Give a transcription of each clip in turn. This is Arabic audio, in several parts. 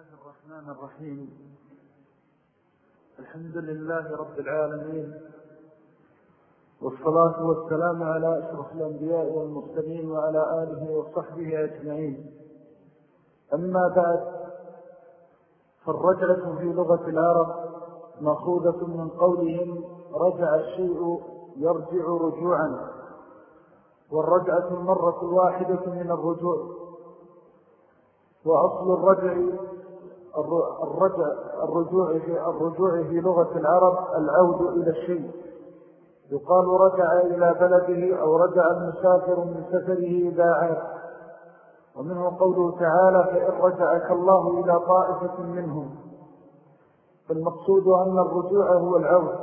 الله الرحمن الرحيم. الحمد لله رب العالمين. والصلاة والسلام على أشرف الأنبياء والمرسلين وعلى آله وصحبه أجمعين. أما بعد فالرجعة في لغة العرب مأخوذة من قولهم رجع الشيء يرجع رجوعا. والرجعة المرة الواحدة من الرجوع. وأصل الرجع الرجع الرجوع في الرجوع في لغة العرب العود إلى الشيء. يقال رجع إلى بلده أو رجع المسافر من سفره إذا عاد ومنه قوله تعالى فإن رجعك الله إلى طائفة منهم. فالمقصود أن الرجوع هو العود.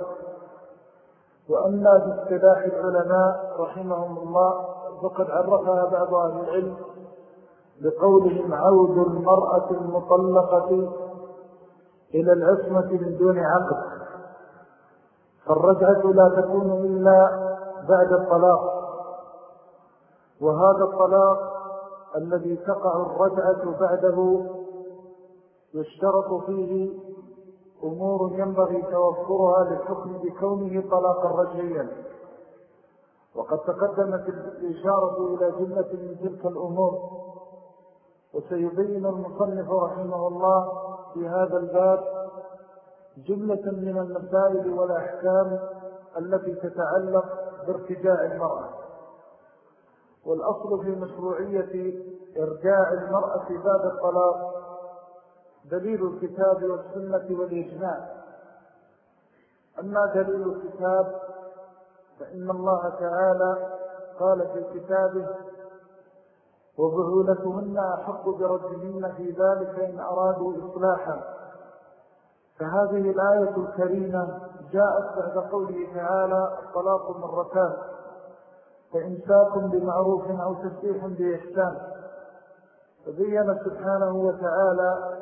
وأما باستلاح العلماء رحمهم الله فقد عرفها بعض أهل العلم بقولهم عود المرأة المطلقة إلى العصمة من دون عقد. فالرجعة لا تكون إلا بعد الطلاق. وهذا الطلاق الذي تقع الرجعة بعده يشترط فيه أمور ينبغي توفرها للحكم بكونه طلاقا رجعيا. وقد تقدمت الإشارة إلى جملة من تلك الأمور. وسيبين المصنف رحمه الله في هذا الباب جملة من المسائل والأحكام التي تتعلق بارتجاع المرأة. والأصل في مشروعية إرجاع المرأة بعد الطلاق دليل الكتاب والسنة والإجماع. أما دليل الكتاب فإن الله تعالى قال في كتابه وبعولتهن أحق بردهن في ذلك إن أرادوا إصلاحا. فهذه الآية الكريمة جاءت بعد قوله تعالى الطلاق مرتان. فإنساكم بمعروف أو تسبيح بإحسان. فبين سبحانه وتعالى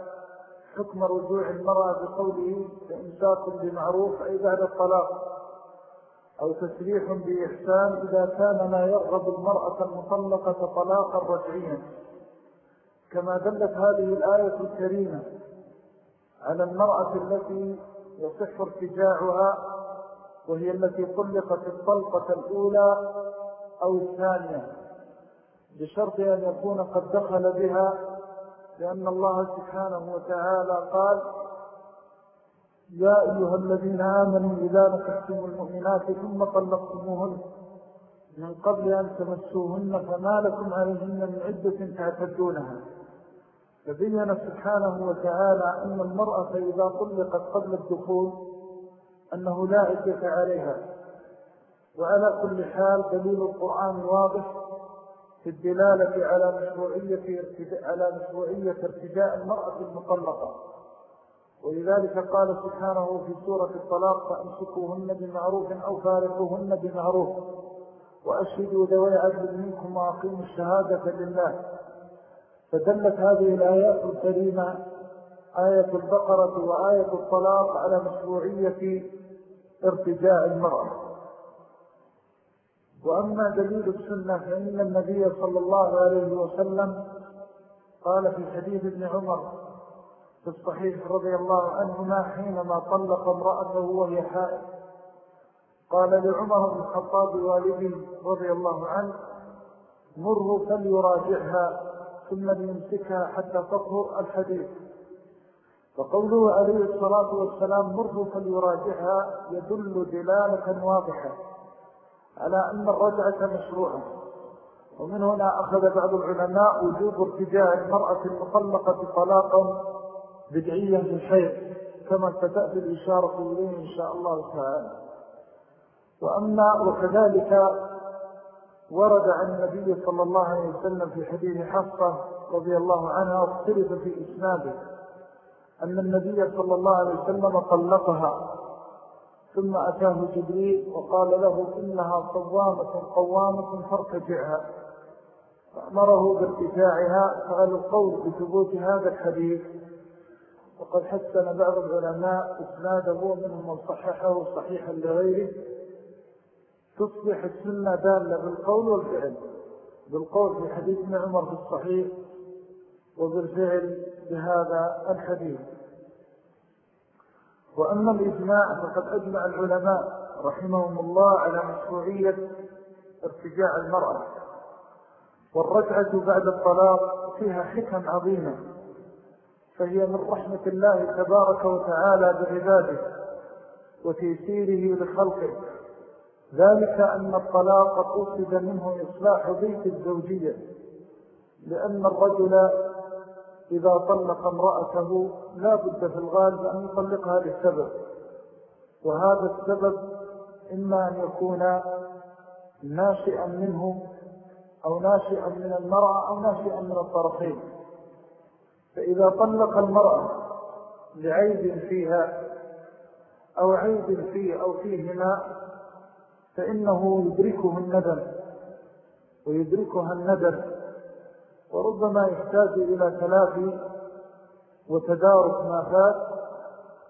حكم رجوع المرأة بقوله فإنساكم بمعروف أي بعد الطلاق. أو تسريح بإحسان إذا كان ما يرغب المرأة المطلقة طلاقا رجعيا كما دلت هذه الآية الكريمة على المرأة التي يصح ارتجاعها وهي التي طلقت الطلقة الأولى أو الثانية بشرط أن يكون قد دخل بها لأن الله سبحانه وتعالى قال يا أيها الذين آمنوا إذا نكحتم المؤمنات ثم طلقتموهن من قبل أن تمسوهن فما لكم عليهن من عدة تعتدونها. فبين سبحانه وتعالى أن المرأة إذا طلقت قبل الدخول أنه لا عدة عليها. وعلى كل حال دليل القرآن واضح في الدلالة على مشروعية على مشروعية المرأة المطلقة. ولذلك قال سبحانه في سورة الطلاق فأمسكوهن بمعروف أو فارقوهن بمعروف وأشهدوا ذوي عدل منكم وأقيموا الشهادة لله. فدلت هذه الآيات الكريمة آية البقرة وآية الطلاق على مشروعية ارتجاء المرأة. وأما دليل السنة فإن النبي صلى الله عليه وسلم قال في حديث ابن عمر في الصحيح رضي الله عنهما حينما طلق امرأته وهي حائل قال لعمر بن الخطاب والدي رضي الله عنه مره فليراجعها ثم ليمسكها حتى تطهر الحديث. فقوله عليه الصلاة والسلام مره فليراجعها يدل دلالة واضحة على أن الرجعة مشروعة. ومن هنا أخذ بعض العلماء وجوب ارتجاع المرأة المطلقة طلاقا بدعيا بالخير كما ستأتي الإشارة إليه إن شاء الله تعالى. وأما وكذلك ورد عن النبي صلى الله عليه وسلم في حديث حفصة رضي الله عنها واختلف في إسناده أن النبي صلى الله عليه وسلم طلقها ثم أتاه جبريل وقال له إنها صوامة قوامة فارتجعها. فأمره بارتجاعها فعلى القول بثبوت هذا الحديث وقد حسن بعض العلماء إسناده منهم من صححه صحيحا لغيره. تصبح السنة دالة بالقول والفعل بالقول في حديث ابن عمر في الصحيح وبالفعل بهذا الحديث. وأما الإجماع فقد أجمع العلماء رحمهم الله على مشروعية ارتجاع المرأة والرجعة بعد الطلاق فيها حكم عظيمة فهي من رحمة الله تبارك وتعالى بعباده وتيسيره لخلقه. ذلك أن الطلاق قصد منه إصلاح بيت الزوجية لأن الرجل إذا طلق امرأته لا بد في الغالب أن يطلقها للسبب وهذا السبب إما أن يكون ناشئا منه أو ناشئا من المرأة أو ناشئا من الطرفين. فإذا طلق المرأة لعيب فيها أو عيب فيه أو فيهما فإنه يدركه الندم ويدركها الندم وربما يحتاج إلى تلافي وتدارك ما فات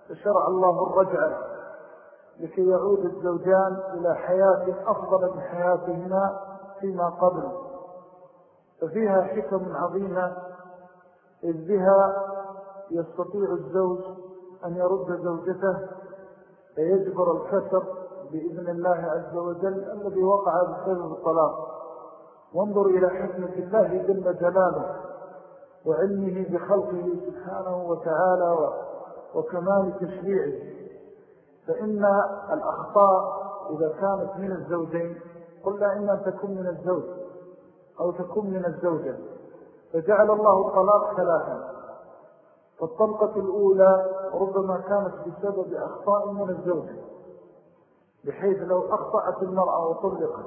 فشرع الله الرجعة لكي يعود الزوجان إلى حياة أفضل من حياتهما فيما قبل. ففيها حكم عظيمة إذ بها يستطيع الزوج أن يرد زوجته فيجبر الكسر بإذن الله عز وجل الذي وقع بسبب الطلاق. وانظر إلى حكمة الله جل جلاله وعلمه بخلقه سبحانه وتعالى وكمال تشريعه. فإن الأخطاء إذا كانت من الزوجين قلنا إما تكون من الزوج أو تكون من الزوجة. فجعل الله الطلاق ثلاثا. فالطلقة الأولى ربما كانت بسبب أخطاء من الزوجة بحيث لو أخطأت المرأة وطلقت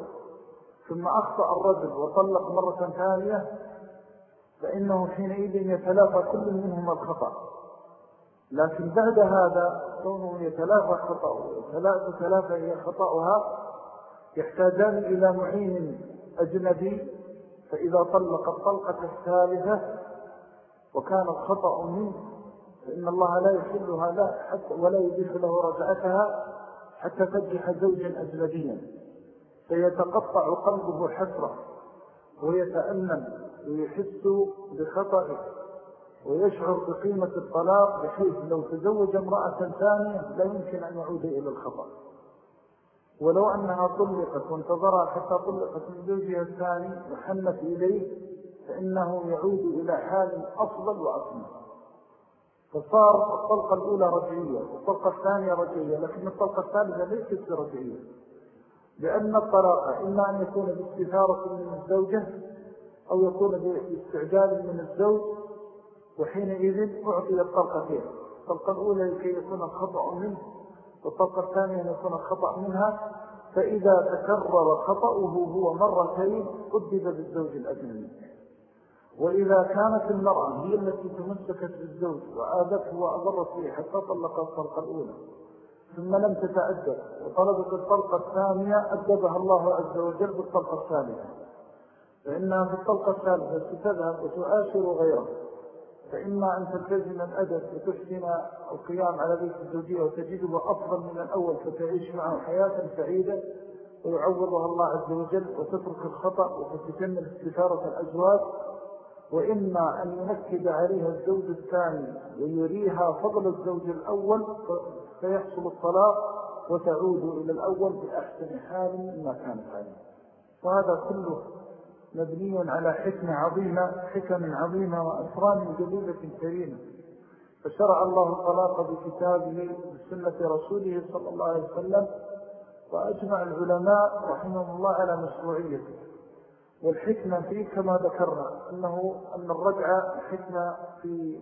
ثم أخطأ الرجل وطلق مرة ثانية فإنه حينئذ يتلافى كل منهما الخطأ. لكن بعد هذا كونه يتلافى خطأ وتلافى هي خطأها يحتاجان إلى معين أجنبي فإذا طلق الطلقة الثالثة وكان الخطأ منه فإن الله لا يحلها لا حتى ولا يجيح له رجعتها حتى تجح زوجا أجنبيا. فيتقطع قلبه حسرة ويتأمن ويحس بخطأه ويشعر بقيمة الطلاق بحيث لو تزوج امرأة ثانية لا يمكن أن يعود إلى الخطأ. ولو أنها طلقت وانتظرها حتى طلقت من زوجها الثاني وحنت إليه فإنه يعود إلى حال أفضل وأكمل. فصار الطلقة الأولى رجعية والطلقة الثانية رجعية لكن الطلقة الثالثة ليست رجعية لأن الطلاق إما أن يكون باستثارة من الزوجة أو يكون باستعجال من الزوج وحينئذ أعطي الطلقتين. الطلقة الأولى لكي يكون الخطأ منه والطلقة الثانية أن يكون الخطأ منها فإذا تكرر خطأه هو مرتين قدد بالزوج الأجنبي. وإذا كانت المرأة هي التي تمسكت بالزوج وآذته وأضرت به حتى طلق الطلقة الأولى ثم لم تتأدب وطلبت الطلقة الثانية أدبها الله عز وجل بالطلقة الثالثة. فإنها في الطلقة الثالثة ستذهب وتؤاشر غيره. فإما أن تلتزم الأدب وتحسن القيام على بيت الزوجية وتجده أفضل من الأول فتعيش معه حياة سعيدة ويعوضها الله عز وجل وتترك الخطأ وتتكمل استثارة الأزواج. وإما أن ينكد عليها الزوج الثاني ويريها فضل الزوج الأول فيحصل الطلاق وتعود إلى الأول بأحسن حال مما كانت عليه وهذا كله مبني على حكمة عظيمة حكم عظيمة وأسران جليلة كريمة. فشرع الله الطلاق بكتابه بسنة رسوله صلى الله عليه وسلم وأجمع العلماء رحمه الله على مشروعيته. والحكمة فيه كما ذكرنا أنه أن الرجعة حكمة في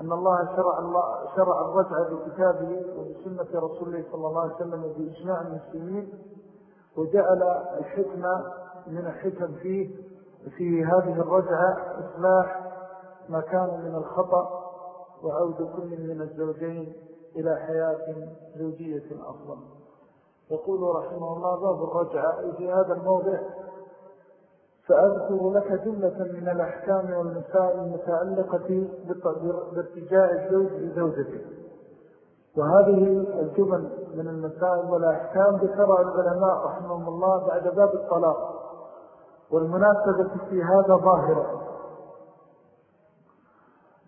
أن الله شرع, الله شرع الرجعة بكتابه وبسنة رسول الله صلى الله عليه وسلم بإجماع المسلمين وجعل الحكمة من الحكم فيه في هذه الرجعة إصلاح ما كان من الخطأ وعود كل من الزوجين إلى حياة زوجية أفضل. يقول رحمه الله باب الرجعة. في هذا الموضع سأذكر لك جملة من الأحكام والمسائل المتعلقة بارتجاع الزوج لزوجته. وهذه الجمل من المسائل والأحكام ذكرها العلماء رحمهم الله بعد باب الطلاق. والمناسبة في هذا ظاهرة.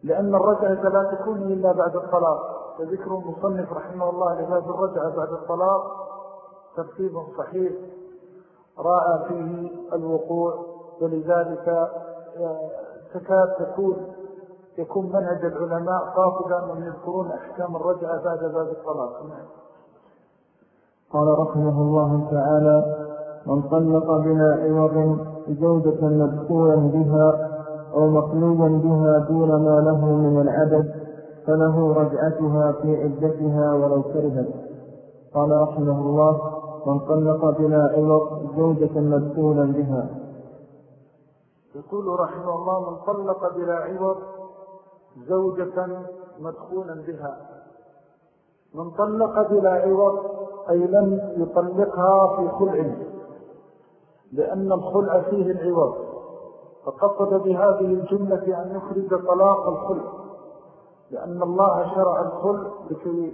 لأن الرجعة لا تكون إلا بعد الطلاق. فذكر المصنف رحمه الله لباب الرجعة بعد الطلاق ترتيب صحيح رأى فيه الوقوع ولذلك آه، تكاد تكون يكون منهج العلماء قاطبا أنهم يذكرون أحكام الرجعة بعد باب الطلاق. قال رحمه الله تعالى من طلق بلا عوض زوجة مدخولا بها أو مخلوبا بها دون ما له من العدد فله رجعتها في عدتها ولو كرهت. قال رحمه الله من طلق بلا عوض زوجة مدخولا بها. يقول رحمه الله من طلق بلا عوض زوجة مدخولا بها. من طلق بلا عوض أي لم يطلقها في خلع. لأن الخلع فيه العوض. فقصد بهذه الجملة أن يخرج طلاق الخلع. لأن الله شرع الخلع لكي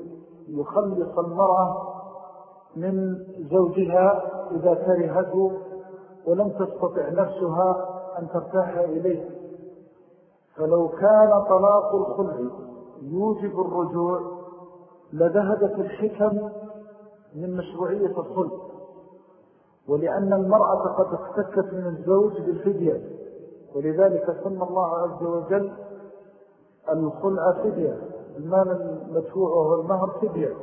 يخلص المرأة من زوجها إذا كرهته ولم تستطع نفسها أن ترتاح إليه. فلو كان طلاق الخلع يوجب الرجوع لذهبت الحكم من مشروعية الخلع. ولأن المرأة قد اختكت من الزوج بالفدية. ولذلك سمى الله عز وجل الخلع فدية المال المدفوع وهو المهر فدية.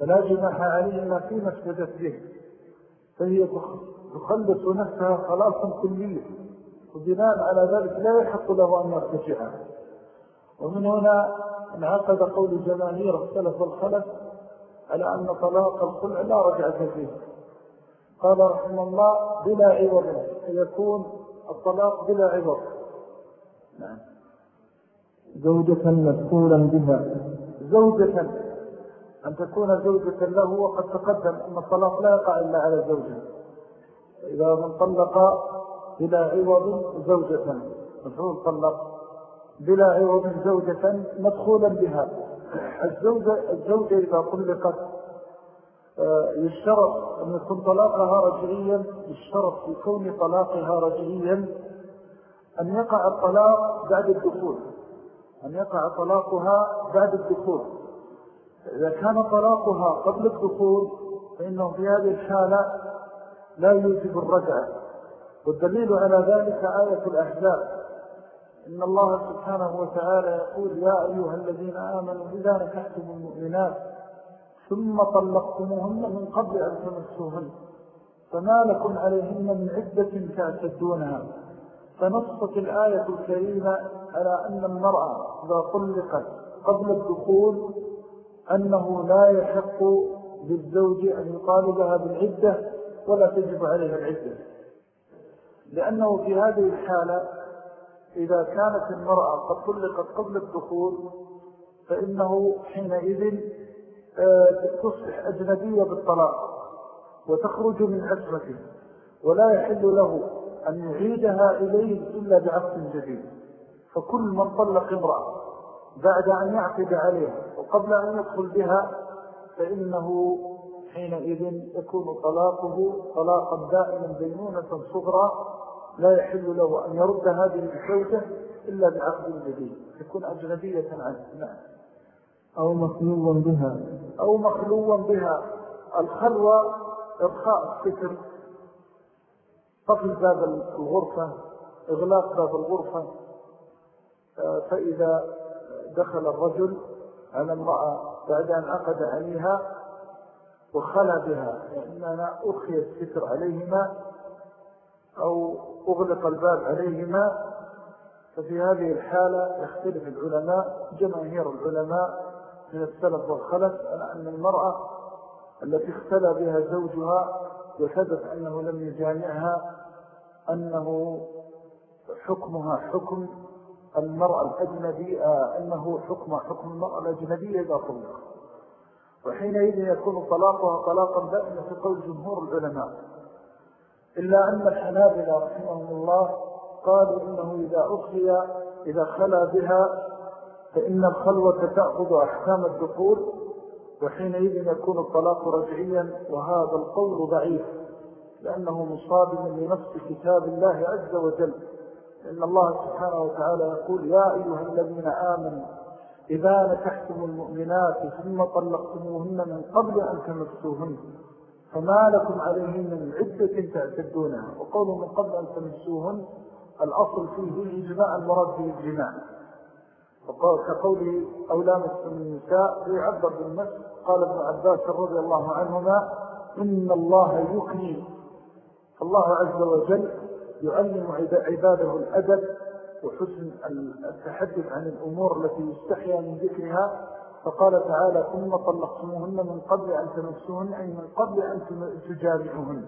فلا جناح عليهما فيما افتدت به. فهي تخلص نفسها خلاصا كليا. وبناء على ذلك لا يحق له أن يرتجعها. ومن هنا انعقد قول جماهير السلف والخلف على أن طلاق الخلع لا رجعة فيه. قال رحمه الله بلا عوض يكون الطلاق بلا عوض. نعم. زوجة مدخولا بها. زوجة أن تكون زوجة له وقد تقدم أن الطلاق لا يقع إلا على زوجة إذا من طلق بلا عوض زوجة. مفعول طلق بلا عوض زوجة مدخولا بها. الزوجة, الزوجة إذا طلقت يشترط أن يكون طلاقها رجعيا يشترط في طلاقها رجعيا. أن يقع الطلاق بعد الدخول. أن يقع طلاقها بعد الدخول. إذا كان طلاقها قبل الدخول فإنه في هذه الحالة لا يوجب الرجعة. والدليل على ذلك آية الأحزاب. إن الله سبحانه وتعالى يقول يا أيها الذين آمنوا إذا نكحتم المؤمنات ثم طلقتموهن من قبل أن تمسوهن. فما لكم عليهن من عدة تعتدونها. فنصت الآية الكريمة على أن المرأة إذا طلقت قبل الدخول أنه لا يحق للزوج أن يطالبها بالعدة ولا تجب عليها العدة. لأنه في هذه الحالة إذا كانت المرأة قد طلقت قبل الدخول فإنه حينئذ تصبح أجنبية بالطلاق وتخرج من عزمته ولا يحل له أن يعيدها إليه إلا بعقد جديد. فكل من طلق امرأة بعد أن يعقد عليها وقبل أن يدخل بها فإنه حينئذ يكون طلاقه طلاقا دائما بينونة صغرى لا يحل له أن يرد هذه الزوجة إلا بعقد جديد. تكون أجنبية عنه. نعم. أو مخلوا بها أو مخلوا بها. الخلوة إرخاء الستر قفل باب الغرفة إغلاق باب الغرفة. فإذا دخل الرجل على امرأة بعد أن عقد عليها وخلى بها لأننا أخي الستر عليهما أو أغلق الباب عليهما ففي هذه الحالة يختلف العلماء جماهير العلماء من السلف والخلف أن المرأة التي اختلى بها زوجها وحدث أنه لم يجامعها أنه حكمها حكم المرأة الأجنبية أنه حكم حكم المرأة الأجنبية إذا طلق. وحينئذ يكون طلاقها طلاقا دائما في قول جمهور العلماء. إلا أن الحنابلة رحمهم الله قالوا إنه إذا أخي إذا خلى بها فإن الخلوة تأخذ أحكام الدخول وحينئذ يكون الطلاق رجعيا وهذا القول ضعيف لأنه مصادم لنفس كتاب الله عز وجل. إن الله سبحانه وتعالى يقول يا أيها الذين آمنوا إذا نكحتم المؤمنات ثم طلقتموهن من قبل أن تمسوهن فما لكم عليهن من عدة تعتدونها. وقولوا من قبل أن تمسوهن الأصل فيه الإجماع المراد به الجماع كقوله أولام النساء يعبر بالنفس قال ابن عباس رضي الله عنهما إن الله يكني. فالله عز وجل يعلم عباده الأدب وحسن التحدث عن الأمور التي يستحيا من ذكرها. فقال تعالى ثم طلقتموهن من قبل أن تمسوهن أي من قبل أن تجامعوهن.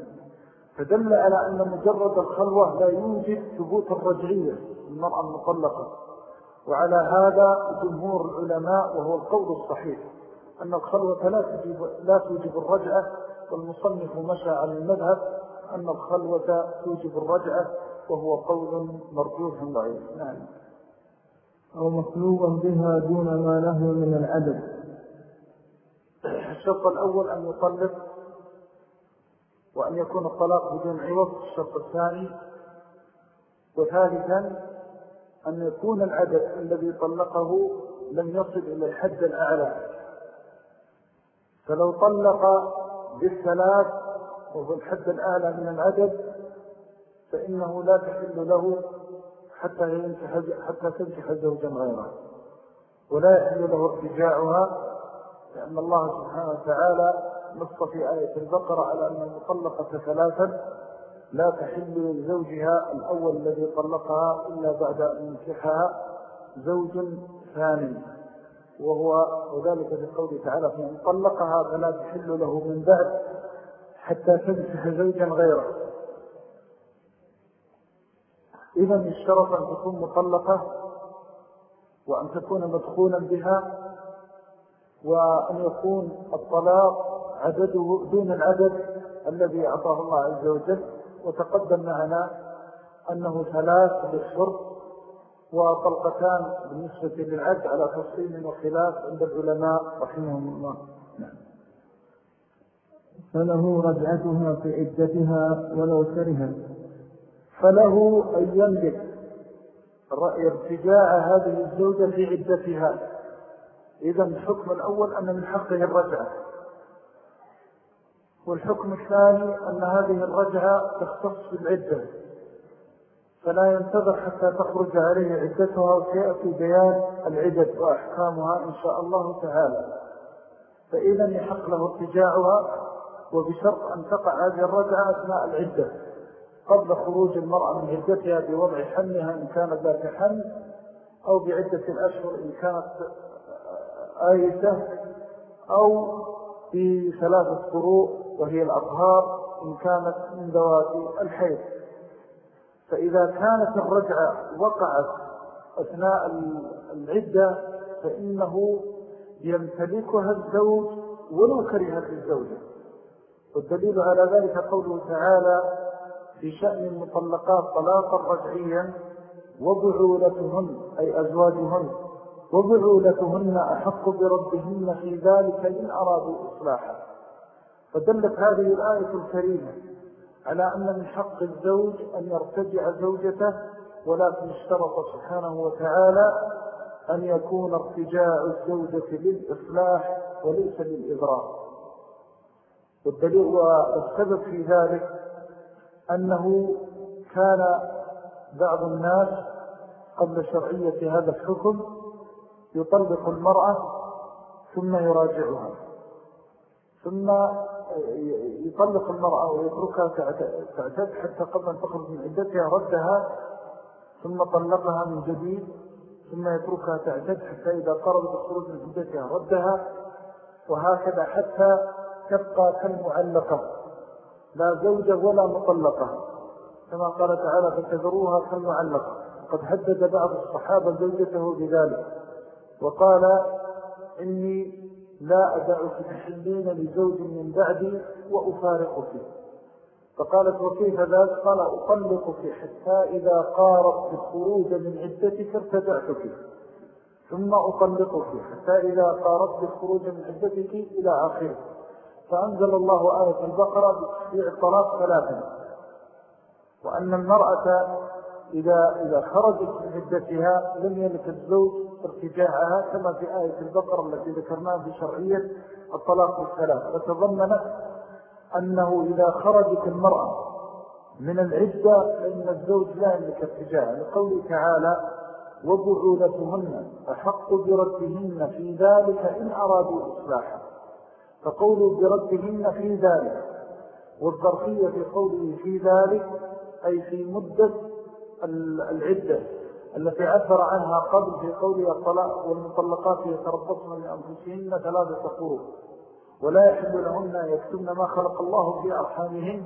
فدل على أن مجرد الخلوة لا يوجد ثبوت الرجعية المرأة المطلقة. وعلى هذا جمهور العلماء وهو القول الصحيح أن الخلوة لا توجب, لا توجب الرجعة والمصنف مشى على المذهب أن الخلوة توجب الرجعة وهو قول مرجوح ضعيف. نعم. أو مطلوبا بها دون ما له من العدد الشرط الأول أن يطلق وأن يكون الطلاق بدون عوض. الشرط الثاني وثالثا أن يكون العدد الذي طلقه لم يصل إلى الحد الأعلى. فلو طلق بالثلاث وهو الحد الأعلى من العدد فإنه لا تحل له حتى حتى تنكح زوجا غيره. ولا يحل له ارتجاعها لأن الله سبحانه وتعالى نص في آية البقرة على أن المطلقة ثلاثا لا تحل لزوجها الأول الذي طلقها إلا بعد أن ينكحها زوج ثاني وهو وذلك في قوله تعالى فإن طلقها فلا تحل له من بعد حتى تنكح زوجا غيره. إذا اشترط أن تكون مطلقة وأن تكون مدخولا بها وأن يكون الطلاق عدده دون العدد الذي أعطاه الله عز وجل. وتقدم معنا أنه ثلاث للشرط وطلقتان بالنسبة للعد على تفصيل وخلاف عند العلماء رحمهم الله. فله رجعتها في عدتها ولو كرهت. فله أن يملك ارتجاع هذه الزوجة في عدتها. إذا الحكم الأول أن من حقه الرجعة. والحكم الثاني أن هذه الرجعة تختص بالعدة فلا ينتظر حتى تخرج عليه عدتها وسيأتي بيان العدد وأحكامها إن شاء الله تعالى. فإذا يحق له ارتجاعها وبشرط أن تقع هذه الرجعة أثناء العدة قبل خروج المرأة من عدتها بوضع حملها إن كانت ذات حمل أو بعدة الأشهر إن كانت آيسة أو في ثلاثة قروء وهي الأطهار إن كانت من ذوات الحيث فإذا كانت الرجعة وقعت أثناء العدة فإنه يمتلكها الزوج ولو كرهت الزوجة والدليل على ذلك قوله تعالى في شأن المطلقات طلاقا رجعيا وبعولتهن أي أزواجهن وبعولتهن أحق بربهن في ذلك إن أرادوا إصلاحا. فدلت هذه الآية الكريمة على أن من حق الزوج أن يرتجع زوجته ولكن اشترط سبحانه وتعالى أن يكون ارتجاع الزوجة للإصلاح وليس للإضرار والدليل والسبب في ذلك أنه كان بعض الناس قبل شرعية هذا الحكم يطلق المرأة ثم يراجعها ثم يطلق المرأة ويتركها تعتد حتى قبل أن تخرج من عدتها ردها ثم طلقها من جديد ثم يتركها تعتد حتى إذا قربت الخروج من عدتها ردها وهكذا حتى تبقى كالمعلقة. لا زوجة ولا مطلقة. كما قال تعالى فتذروها كالمعلقة. قد هدد بعض الصحابة زوجته بذلك. وقال إني لا أدعك تحلين لزوج من بعدي وأفارقك فقالت وكيف ذلك قال أطلقك حتى إذا قاربت الخروج من عدتك ارتدعتك ثم أطلقك حتى إذا قاربت الخروج من عدتك إلى آخره. فأنزل الله آية البقرة بتشريع الطلاق ثلاثا وأن المرأة إذا, إذا خرجت من عدتها لم يلك الزوج ارتجاعها كما في آية البقرة التي ذكرناها في شرعية الطلاق الثلاث فتضمنت أنه إذا خرجت المرأة من العدة فإن الزوج لا يملك ارتجاعها. لقوله تعالى وبعولتهن أحق بردهن في ذلك إن أرادوا إصلاحا فقولوا بردهن في ذلك والظرفية في قوله في ذلك أي في مدة العدة التي عثر عنها قبل في قوله الطلاق والمطلقات يتربصن لأنفسهن ثلاثة قروب ولا يحب لهن يكتبن ما خلق الله في أرحامهن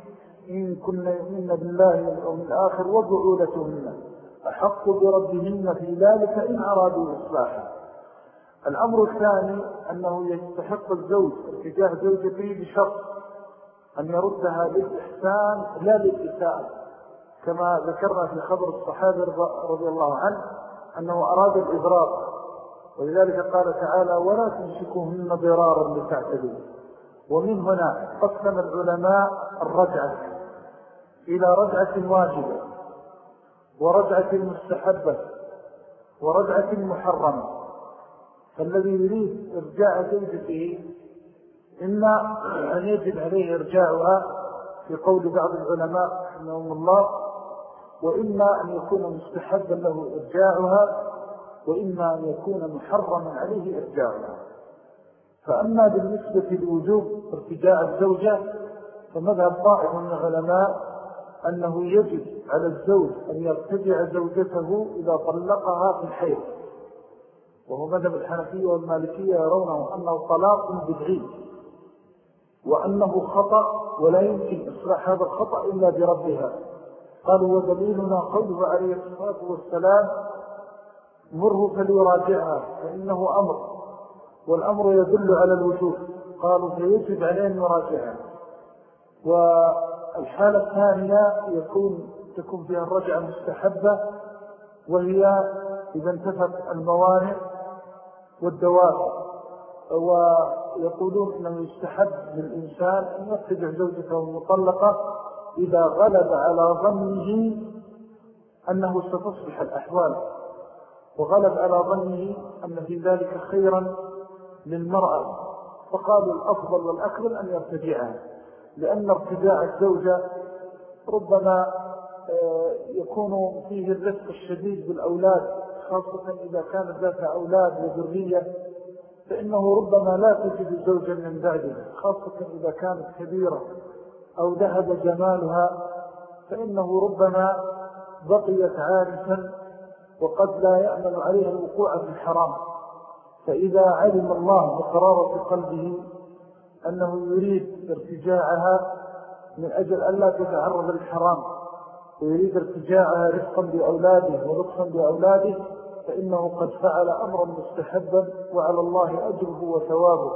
إن كن يؤمن بالله واليوم الآخر وبعولتهن أحق بردهن في ذلك إن أرادوا إصلاحا. الأمر الثاني أنه يستحق الزوج اتجاه زوجته بشرط أن يردها للإحسان لا للإساءة كما ذكرنا في خبر الصحابة رضي الله عنه أنه أراد الإضرار ولذلك قال تعالى ولا تمسكوهن ضرارا لتعتدوا. ومن هنا قسم العلماء الرجعة إلى رجعة واجبة ورجعة مستحبة ورجعة محرمة. فالذي يريد إرجاع زوجته إما أن يجب عليه إرجاعها في قول بعض العلماء رحمهم الله وإما أن يكون مستحبا له إرجاعها وإما أن يكون محرما عليه إرجاعها. فأما بالنسبة لوجوب ارتجاع الزوجة فمذهب طائف من العلماء أنه يجب على الزوج أن يرتجع زوجته إذا طلقها في الحيض. وهو مذهب الحنفية والمالكية يرونه أنه طلاق بدعي وأنه خطأ ولا يمكن إصلاح هذا الخطأ إلا بربها. قالوا ودليلنا قوله عليه الصلاة والسلام مره فليراجعها فإنه أمر والأمر يدل على الوجود قالوا فيجب عليه أن يراجعها. والحالة الثانية يكون تكون فيها الرجعة مستحبة وهي إذا انتفت الموانع والدوافع. ويقولون أنه يستحب للإنسان أن يرتجع زوجته المطلقة إذا غلب على ظنه أنه ستصبح الأحوال وغلب على ظنه أن في ذلك خيرا للمرأة. فقالوا الأفضل والأكبر أن يرتجعها لأن ارتجاع الزوجة ربما آه، يكون فيه الرفق الشديد بالأولاد خاصة إذا كانت ذات أولاد وذرية فإنه ربما لا تجد زوجا من بعده خاصة إذا كانت كبيرة. أو ذهب جمالها فإنه ربما بقيت عارفا وقد لا يأمن عليها الوقوع في الحرام. فإذا علم الله بقرارة قلبه أنه يريد ارتجاعها من أجل أن لا تتعرض للحرام ويريد ارتجاعها رفقا بأولاده ولطفا بأولاده فإنه قد فعل أمرا مستحبا وعلى الله أجره وثوابه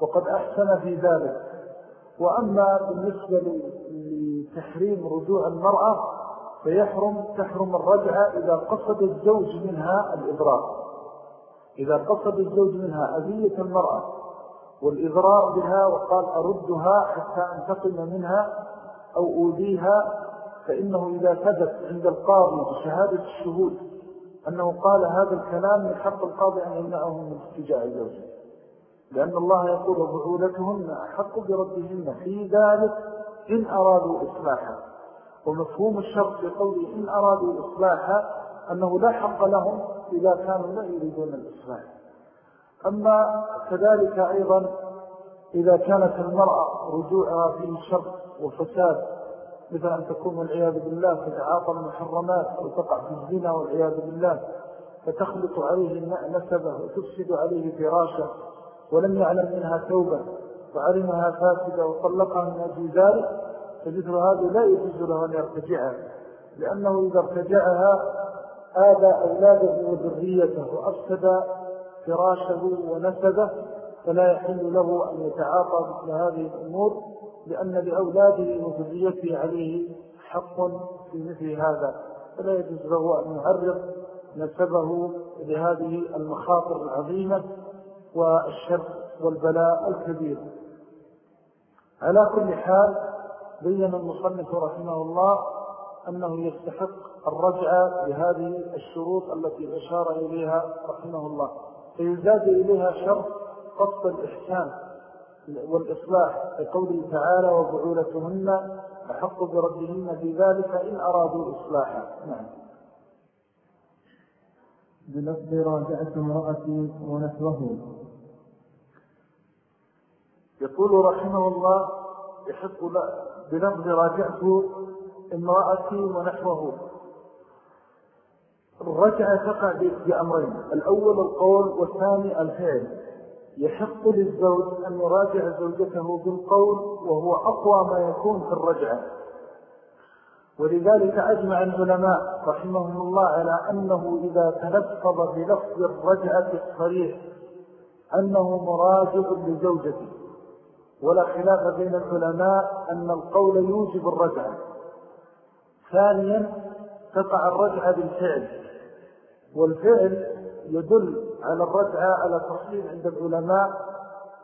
وقد أحسن في ذلك. وأما بالنسبة لتحريم رجوع المرأة فيحرم تحرم الرجعة إذا قصد الزوج منها الإضرار إذا قصد الزوج منها أذية المرأة والإضرار بها وقال أردها حتى أنتقم منها أو أوديها فإنه إذا ثبت عند القاضي بشهادة الشهود أنه قال هذا الكلام من حق القاضي أن يمنعه من اتجاع زوجه. لأن الله يقول وبعولتهن أحق بردهن في ذلك إن أرادوا إصلاحا. ومفهوم الشرط لقوله إن أرادوا إصلاحا أنه لا حق لهم إذا كانوا لا يريدون الإصلاح. أما كذلك أيضا إذا كانت المرأة رجوعها فيه شر وفساد مثل أن تكون والعياذ بالله تتعاطى المحرمات أو تقع في الزنا والعياذ بالله فتخلط عليه نسبه وتفسد عليه فراشه ولم يعلم منها توبة وعلمها فاسدة وطلقها من أجل ذلك فمثل هذا لا يجوز له أن يرتجعها لأنه إذا ارتجعها آذى أولاده وذريته وأفسد فراشه ونسبه فلا يحل له أن يتعاطى مثل هذه الأمور لأن لأولاده وذريته عليه حق في مثل هذا فلا يجوز له أن يعرض نسبه لهذه المخاطر العظيمة والشر والبلاء الكبير. على كل حال بين المصنف رحمه الله أنه يستحق الرجعة بهذه الشروط التي أشار إليها رحمه الله فيزاد إليها شرط قصد الإحسان والإصلاح لقوله تعالى وبعولتهن أحق بردهن في ذلك إن أرادوا إصلاحا. نعم. بلفظ راجعت امرأتي ونحوه. يقول رحمه الله يحق بلفظ راجعت امرأتي ونحوه. الرجعة تقع بأمرين الأول القول والثاني الفعل. يحق للزوج أن يراجع زوجته بالقول وهو أقوى ما يكون في الرجعة. ولذلك أجمع العلماء رحمهم الله على أنه إذا تلفظ بلفظ الرجعة الصريح أنه مراجع لزوجته. ولا خلاف بين العلماء أن القول يوجب الرجعة. ثانيا تقع الرجعة بالفعل. والفعل يدل على الرجعة على تفصيل عند العلماء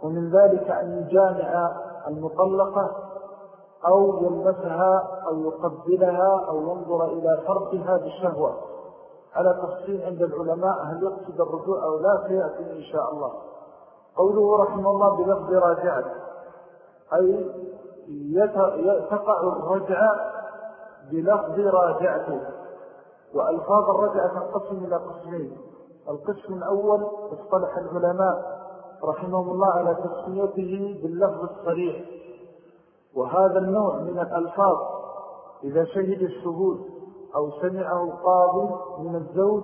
ومن ذلك أن يجامع المطلقة أو يلمسها أو يقبلها أو ينظر إلى فرقها بالشهوة. على تفصيل عند العلماء هل يقصد الرجوع أو لا سيأتي إن شاء الله. قوله رحمه الله بلفظ راجعة. أي تقع الرجعة بلفظ راجعته وألفاظ الرجعة تنقسم إلى قسمين. القسم الأول اصطلح العلماء رحمهم الله على تسميته باللفظ الصريح. وهذا النوع من الألفاظ إذا شهد الشهود أو سمعه القاضي من الزوج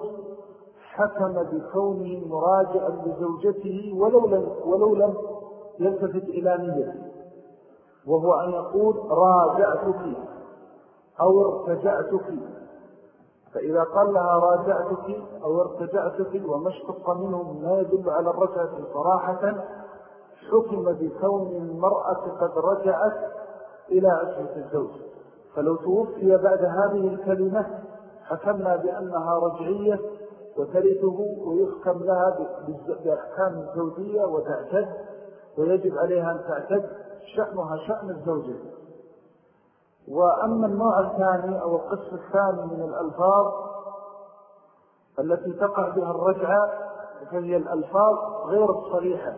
حكم بكونه مراجعا لزوجته ولو لم, ولو لم يلتفت إلى نيته وهو أن يقول راجعتك أو ارتجعتك فإذا قال لها راجعتك أو ارتجعتك وما اشتق منه ما يدل على الرجعة صراحة حكم بكون المرأة قد رجعت إلى عشرة الزوج. فلو توفي بعد هذه الكلمة حكمنا بأنها رجعية وترثه ويحكم لها بأحكام الزوجية وتعتد ويجب عليها أن تعتد شأنها شأن الزوجة وأما النوع الثاني أو القسم الثاني من الألفاظ التي تقع بها الرجعة فهي الألفاظ غير الصريحة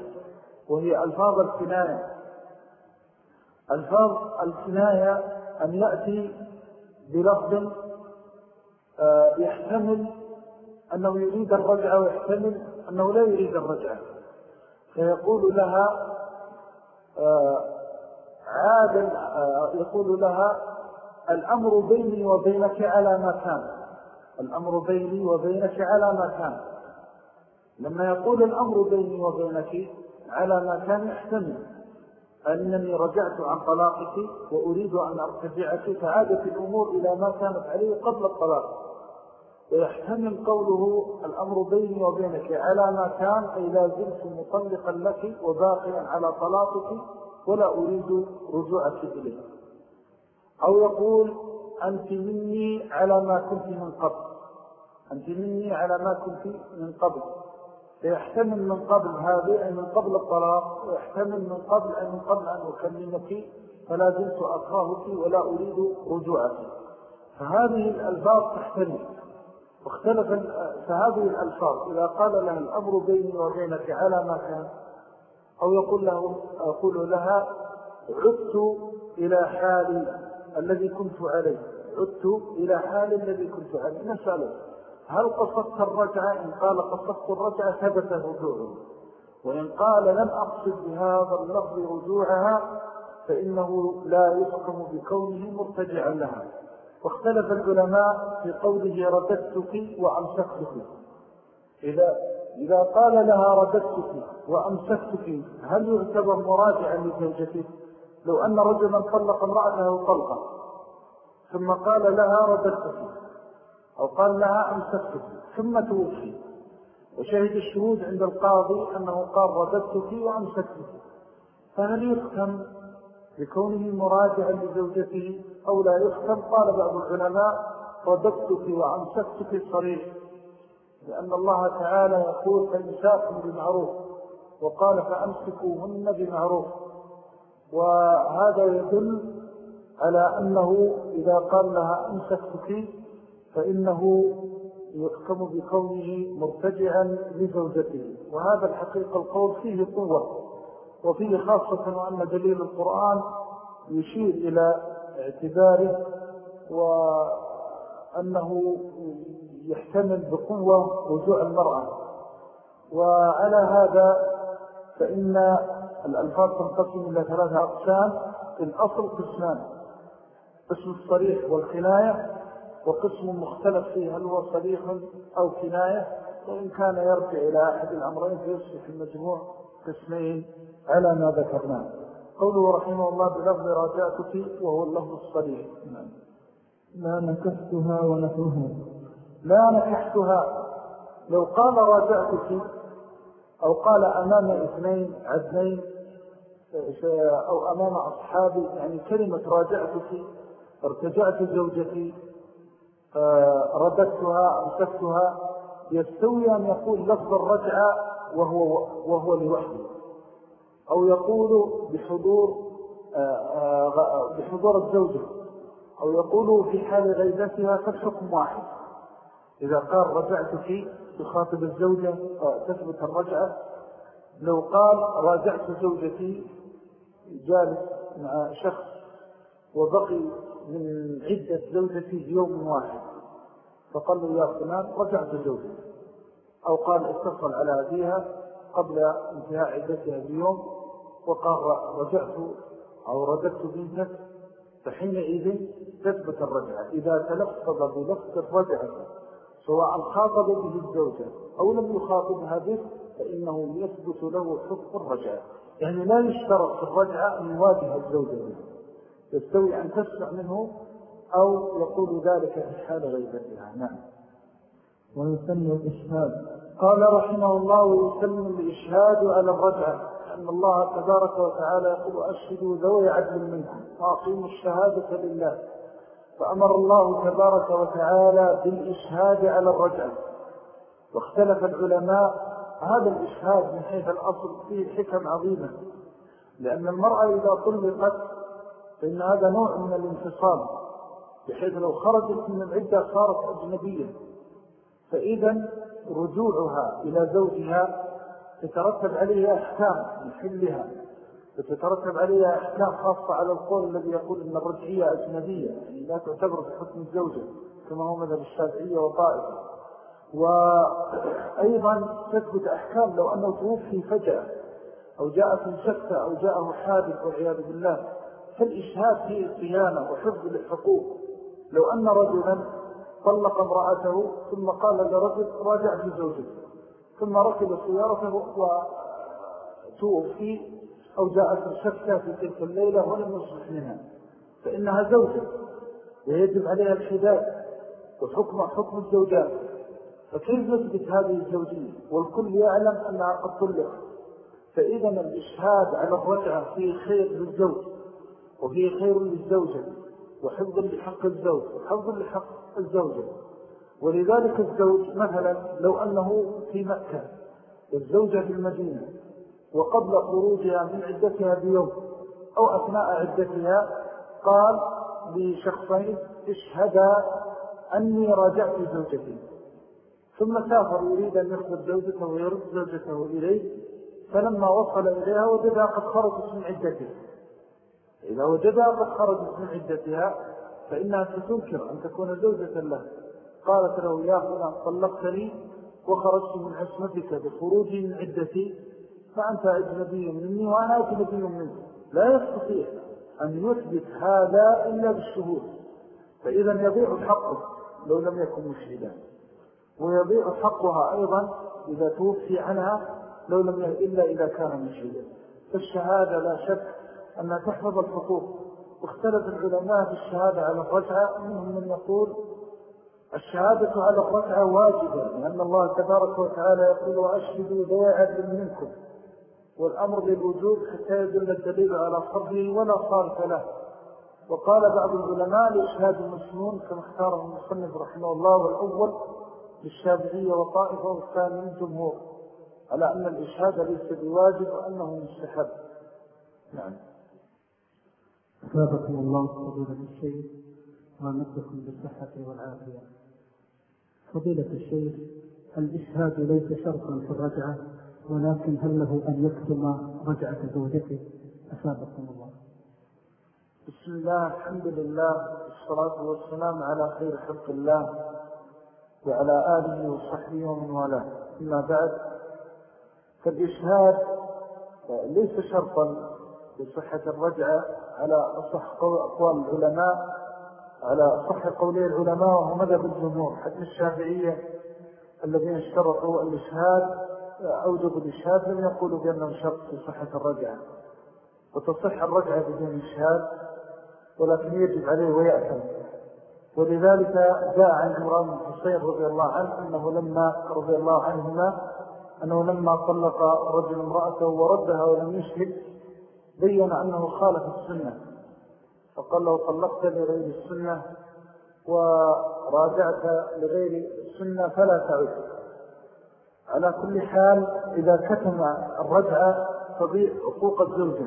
وهي ألفاظ الكناية. ألفاظ الكناية أن يأتي بلفظ آه، يحتمل أنه يريد الرجعة ويحتمل أنه لا يريد الرجعة فيقول لها آه، عاد آه، يقول لها الأمر بيني وبينك على ما كان. الأمر بيني وبينك على ما كان. لما يقول الأمر بيني وبينك على ما كان يحتمل أنني رجعت عن طلاقك وأريد أن أرتجعك فعادت الأمور إلى ما كانت عليه قبل الطلاق. ويحتمل قوله الأمر بيني وبينك على ما كان أي لا زلت مطلقا لك وباقيا على طلاقك ولا أريد رجوعك إليه. أو يقول أنت مني على ما كنت من قبل. أنت مني على ما كنت من قبل. فيحتمل من قبل هذه أي من قبل الطلاق ويحتمل من قبل أي من قبل أن أكلمك فلا زلت أكرهك ولا أريد رجوعك. فهذه الألفاظ تحتمل. واختلف فهذه الألفاظ إذا قال لها الأمر بيني وبينك على ما كان أو يقول, له أقول لها عدت إلى حالي الذي كنت عليه عدت إلى حالي الذي كنت عليه نسأله هل قصدت الرجعة؟ إن قال قصدت الرجعة ثبت رجوعه وإن قال لم أقصد بهذا اللفظ رجوعها فإنه لا يحكم بكونه مرتجعا لها. واختلف العلماء في قوله رددتك وأمسكتك. إذا, إذا قال لها رددتك وأمسكتك هل يعتبر مراجعا لزوجته؟ لو أن رجلا طلق امرأته طلقا ثم قال لها رددتك. أو قال لها أمسكتك ثم توفي. وشهد الشهود عند القاضي أنه قال رددتك وأمسكتك فهل يختم بكونه مراجعا لزوجته أو لا يختم قال بعض العلماء رددتك وأمسكتك صريح. لأن الله تعالى يقول فإنساكم بمعروف وقال فأمسكوهن بمعروف وهذا يدل على أنه إذا قال لها أمسكتك فإنه يحكم بكونه مرتجعا لزوجته. وهذا الحقيقة القول فيه قوة وفيه خاصة وأن دليل القرآن يشير إلى اعتباره وأنه يحتمل بقوة رجوع المرأة. وعلى هذا فإن الألفاظ تنقسم إلى ثلاثة أقسام. الأصل قسمان قسم الصريح والخناية وقسم مختلف فيه هل هو صريح أو كناية؟ وإن كان يرجع إلى أحد الأمرين فيصبح المجموع قسمين على ما ذكرناه. قوله رحمه الله بلفظ راجعتك وهو اللفظ الصريح. لا نكحتها ونحوها. لا نكحتها. لو قال راجعتك أو قال أمام اثنين عدنين أو أمام أصحابي يعني كلمة راجعتك ارتجعت زوجتي رددتها أمسكتها يستوي أن يقول لفظ الرجعة وهو, وهو لوحده. أو يقول بحضور بحضور الزوجة. أو يقول في حال غيبتها فالحكم واحد. إذا قال رجعتك تخاطب الزوجة تثبت الرجعة. لو قال راجعت زوجتي جالس مع شخص وبقي من عدة زوجتي يوم واحد. فقال له يا فلان رجعت زوجتي أو قال اتصل على أبيها قبل انتهاء عدتها بيوم وقال رجعت أو رددت بنتك. فحينئذ تثبت الرجعة. إذا تلفظ بلفظ الرجعة سواء خاطب به الزوجة أو لم يخاطبها به فإنه يثبت له حكم الرجعة. يعني لا يشترط في الرجعة أن يواجه الزوجة به. يستوي أن تسمع منه أو يقول ذلك حال غيبتها نعم. ويسمى الإشهاد. قال رحمه الله ويسمى الإشهاد على الرجعة أن الله تبارك وتعالى يقول أشهدوا ذوي عدل منكم وأقيموا الشهادة لله. فأمر الله تبارك وتعالى بالإشهاد على الرجعة واختلف العلماء هذا الإشهاد من حيث الأصل فيه حكم عظيمة لأن المرأة إذا طلقت فإن هذا نوع من الانفصال بحيث لو خرجت من العدة صارت أجنبية. فإذا رجوعها إلى زوجها تترتب عليها أحكام من حلها وتترتب عليها أحكام خاصة على القول الذي يقول أن الرجعية أجنبية يعني لا تعتبر بحكم الزوجة كما هو مذهب الشافعية وطائفة وأيضا تثبت أحكام لو أنه توفي فجأة أو جاءت من أو جاءه حادث والعياذ بالله. فالإشهاد هي الصيانة وحفظ للحقوق. لو أن رجلا طلق امرأته ثم قال لرجل راجع في زوجته ثم ركب سيارته وتوفي أو جاءت الشكة في تلك الليلة ولم يصلح منها. فإنها زوجة ويجب عليها الحداد وحكم حكم الزوجات. فكيف نثبت هذه الزوجية؟ والكل يعلم أنها قد طلقت. فإذا الإشهاد على الرجعة فيه خير للزوج. وفيه خير للزوجة وحفظ لحق الزوج وحفظ لحق الزوجة. ولذلك الزوج مثلا لو أنه في مكة والزوجة في المدينة وقبل خروجها من عدتها بيوم أو أثناء عدتها قال لشخصين اشهدا أني راجعت زوجتي ثم سافر يريد أن يخبر زوجته ويرد زوجته إليه فلما وصل إليها وجدها قد خرجت من عدتها إذا وجدها قد خرجت من عدتها فإنها ستنكر أن تكون زوجة له. قالت له يا فلان طلقتني وخرجت من عصمتك بخروجي من عدتي فأنت أجنبي مني وأنا أجنبي منك. لا يستطيع أن يثبت هذا إلا بالشهود. فإذا يضيع حقه لو لم يكن مشهدا. ويضيع حقها أيضا إذا توفي عنها لو لم إلا إذا كان مشهدا. فالشهادة لا شك أنها تحفظ الحقوق. واختلف العلماء في الشهادة على الرجعة منهم من يقول الشهادة على الرجعة واجبة لأن الله تبارك وتعالى يقول وأشهدوا ذي عدل منكم. والأمر للوجود حتى يدل الدليل على صرفه ولا صارف له. وقال بعض العلماء لإشهاد المسلمون كما اختاره المصنف رحمه الله والأول للشافعية وطائفة والثاني من جمهور على أن الإشهاد ليس بواجب وأنه مستحب. نعم. أثابكم الله فضيلة الشيخ وأمدكم بالصحة والعافية. فضيلة الشيخ الإشهاد ليس شرطا في الرجعة ولكن هل له أن يكتم رجعة زوجته؟ أثابكم الله. بسم الله الحمد لله والصلاة والسلام على خير خلق الله وعلى آله وصحبه ومن والاه. أما بعد فالإشهاد ليس شرطا لصحة الرجعة على أصح أقوال العلماء على صح قولي العلماء وهو مذهب الجمهور حتى الشافعية الذين اشترطوا الإشهاد أوجبوا الإشهاد لم يقولوا بأنه شرط في صحة الرجعة. وتصح الرجعة بدون إشهاد ولكن يجب عليه ويأثم ولذلك جاء عن عمران بن حسين رضي الله عنه أنه لما رضي الله عنهما أنه لما طلق رجل امرأته وردها ولم يشهد بين أنه خالف السنة. فقال له طلقت لغير السنة وراجعت لغير السنة فلا تعود على كل حال إذا كتم الرجعة تضيع حقوق الزوجة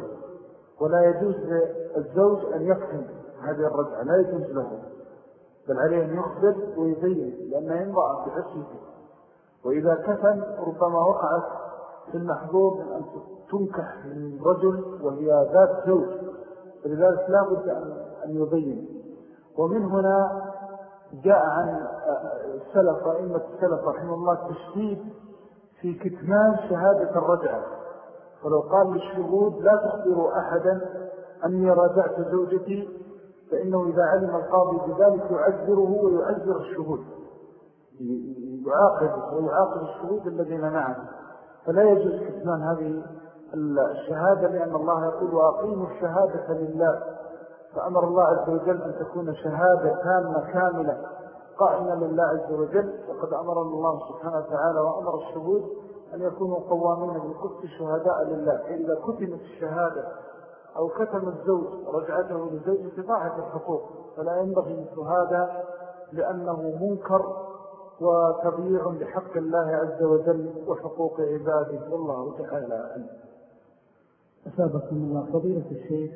ولا يجوز للزوج أن يكتم هذه الرجعة لا يجوز له. بل عليه أن يخبر ويبين لأنه ينضع بعصيته وإذا كتم ربما وقعت في المحبوب أن تنكح من رجل وهي ذات زوج. فلذلك لا بد أن يبين. ومن هنا جاء عن السلف وإمة السلف رحمه الله التشديد في كتمان شهادة الرجعة. فلو قال للشهود لا تخبروا أحدا أني راجعت زوجتي فإنه إذا علم القاضي بذلك يعذره ويعذر الشهود. يعاقب ويعاقب الشهود الذين معه. فلا يجوز كتمان هذه الشهادة لأن الله يقول وأقيموا الشهادة لله. فأمر الله عز وجل أن تكون شهادة تامة كاملة قائمة لله عز وجل. وقد أمر الله سبحانه وتعالى وأمر الشهود أن يكونوا قوامين بالقدس شهداء لله. إذا كتمت الشهادة أو كتم الزوج رجعته لزوجة ضاعت الحقوق فلا ينبغي مثل هذا لأنه منكر وتضييع لحق الله عز وجل وحقوق عباده. والله تعالى أن أسابقكم الله فضيلة الشيخ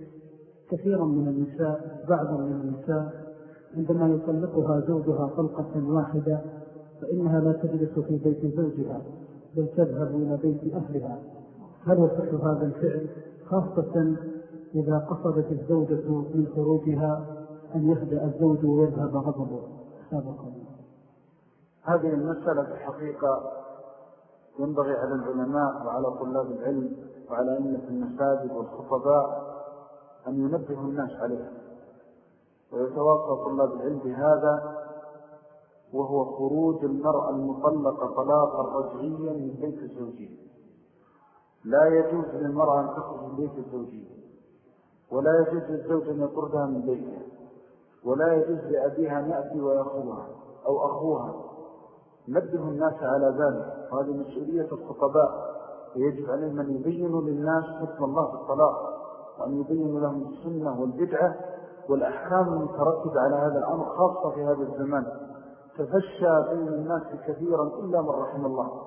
كثيرا من النساء بعضا من النساء عندما يطلقها زوجها طلقة واحدة فإنها لا تجلس في بيت زوجها بل تذهب إلى بيت أهلها. هل يصح هذا الفعل؟ خاصة إذا قصدت الزوجة من خروجها أن يهدأ الزوج ويذهب غضبه. سابقا هذه المسألة في الحقيقة ينبغي على العلماء وعلى طلاب العلم وعلى أئمة المساجد والخطباء أن ينبهوا الناس عليها. ويتواصى طلاب العلم بهذا وهو خروج المرأة المطلقة طلاقا رجعيا من بيت الزوجين. لا يجوز للمرأة أن تخرج من بيت الزوجين. ولا يجوز للزوج أن يطردها من بيته ولا يجوز لأبيها أن يأتي ويأخذها أو أخوها. نبه الناس على ذلك. وهذه مسؤولية الخطباء. ويجب عليهم أن يبينوا للناس حكم الله في الطلاق وأن يبينوا لهم السنة والبدعة والأحكام المترتبة على هذا الأمر خاصة في هذا الزمان. تفشى بين الناس كثيرا إلا من رحم الله.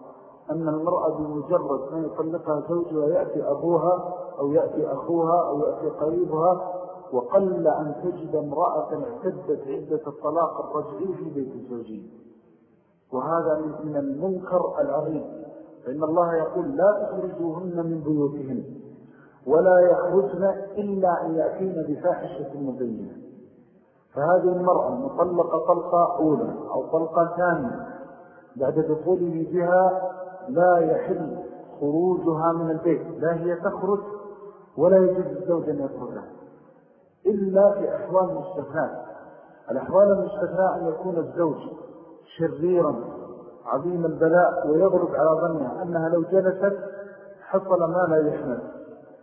أن المرأة بمجرد ما يطلقها زوجها يأتي أبوها أو يأتي أخوها أو يأتي قريبها وقل أن تجد امرأة اعتدت عدة الطلاق الرجعي في بيت الزوجين وهذا من المنكر العظيم. فإن الله يقول لا تخرجوهن من بيوتهن ولا يخرجن إلا أن يأتين بفاحشة مبينة. فهذه المرأة مطلقة طلقة أولى أو طلقة ثانية بعد دخوله بها لا يحل خروجها من البيت. لا هي تخرج ولا يجب الزوج أن يخرجها إلا في أحوال مستثناء الأحوال المستثناء أن يكون الزوج شريرا عظيم البلاء ويغرب على ظنها أنها لو جلست حصل ما لا يحمل.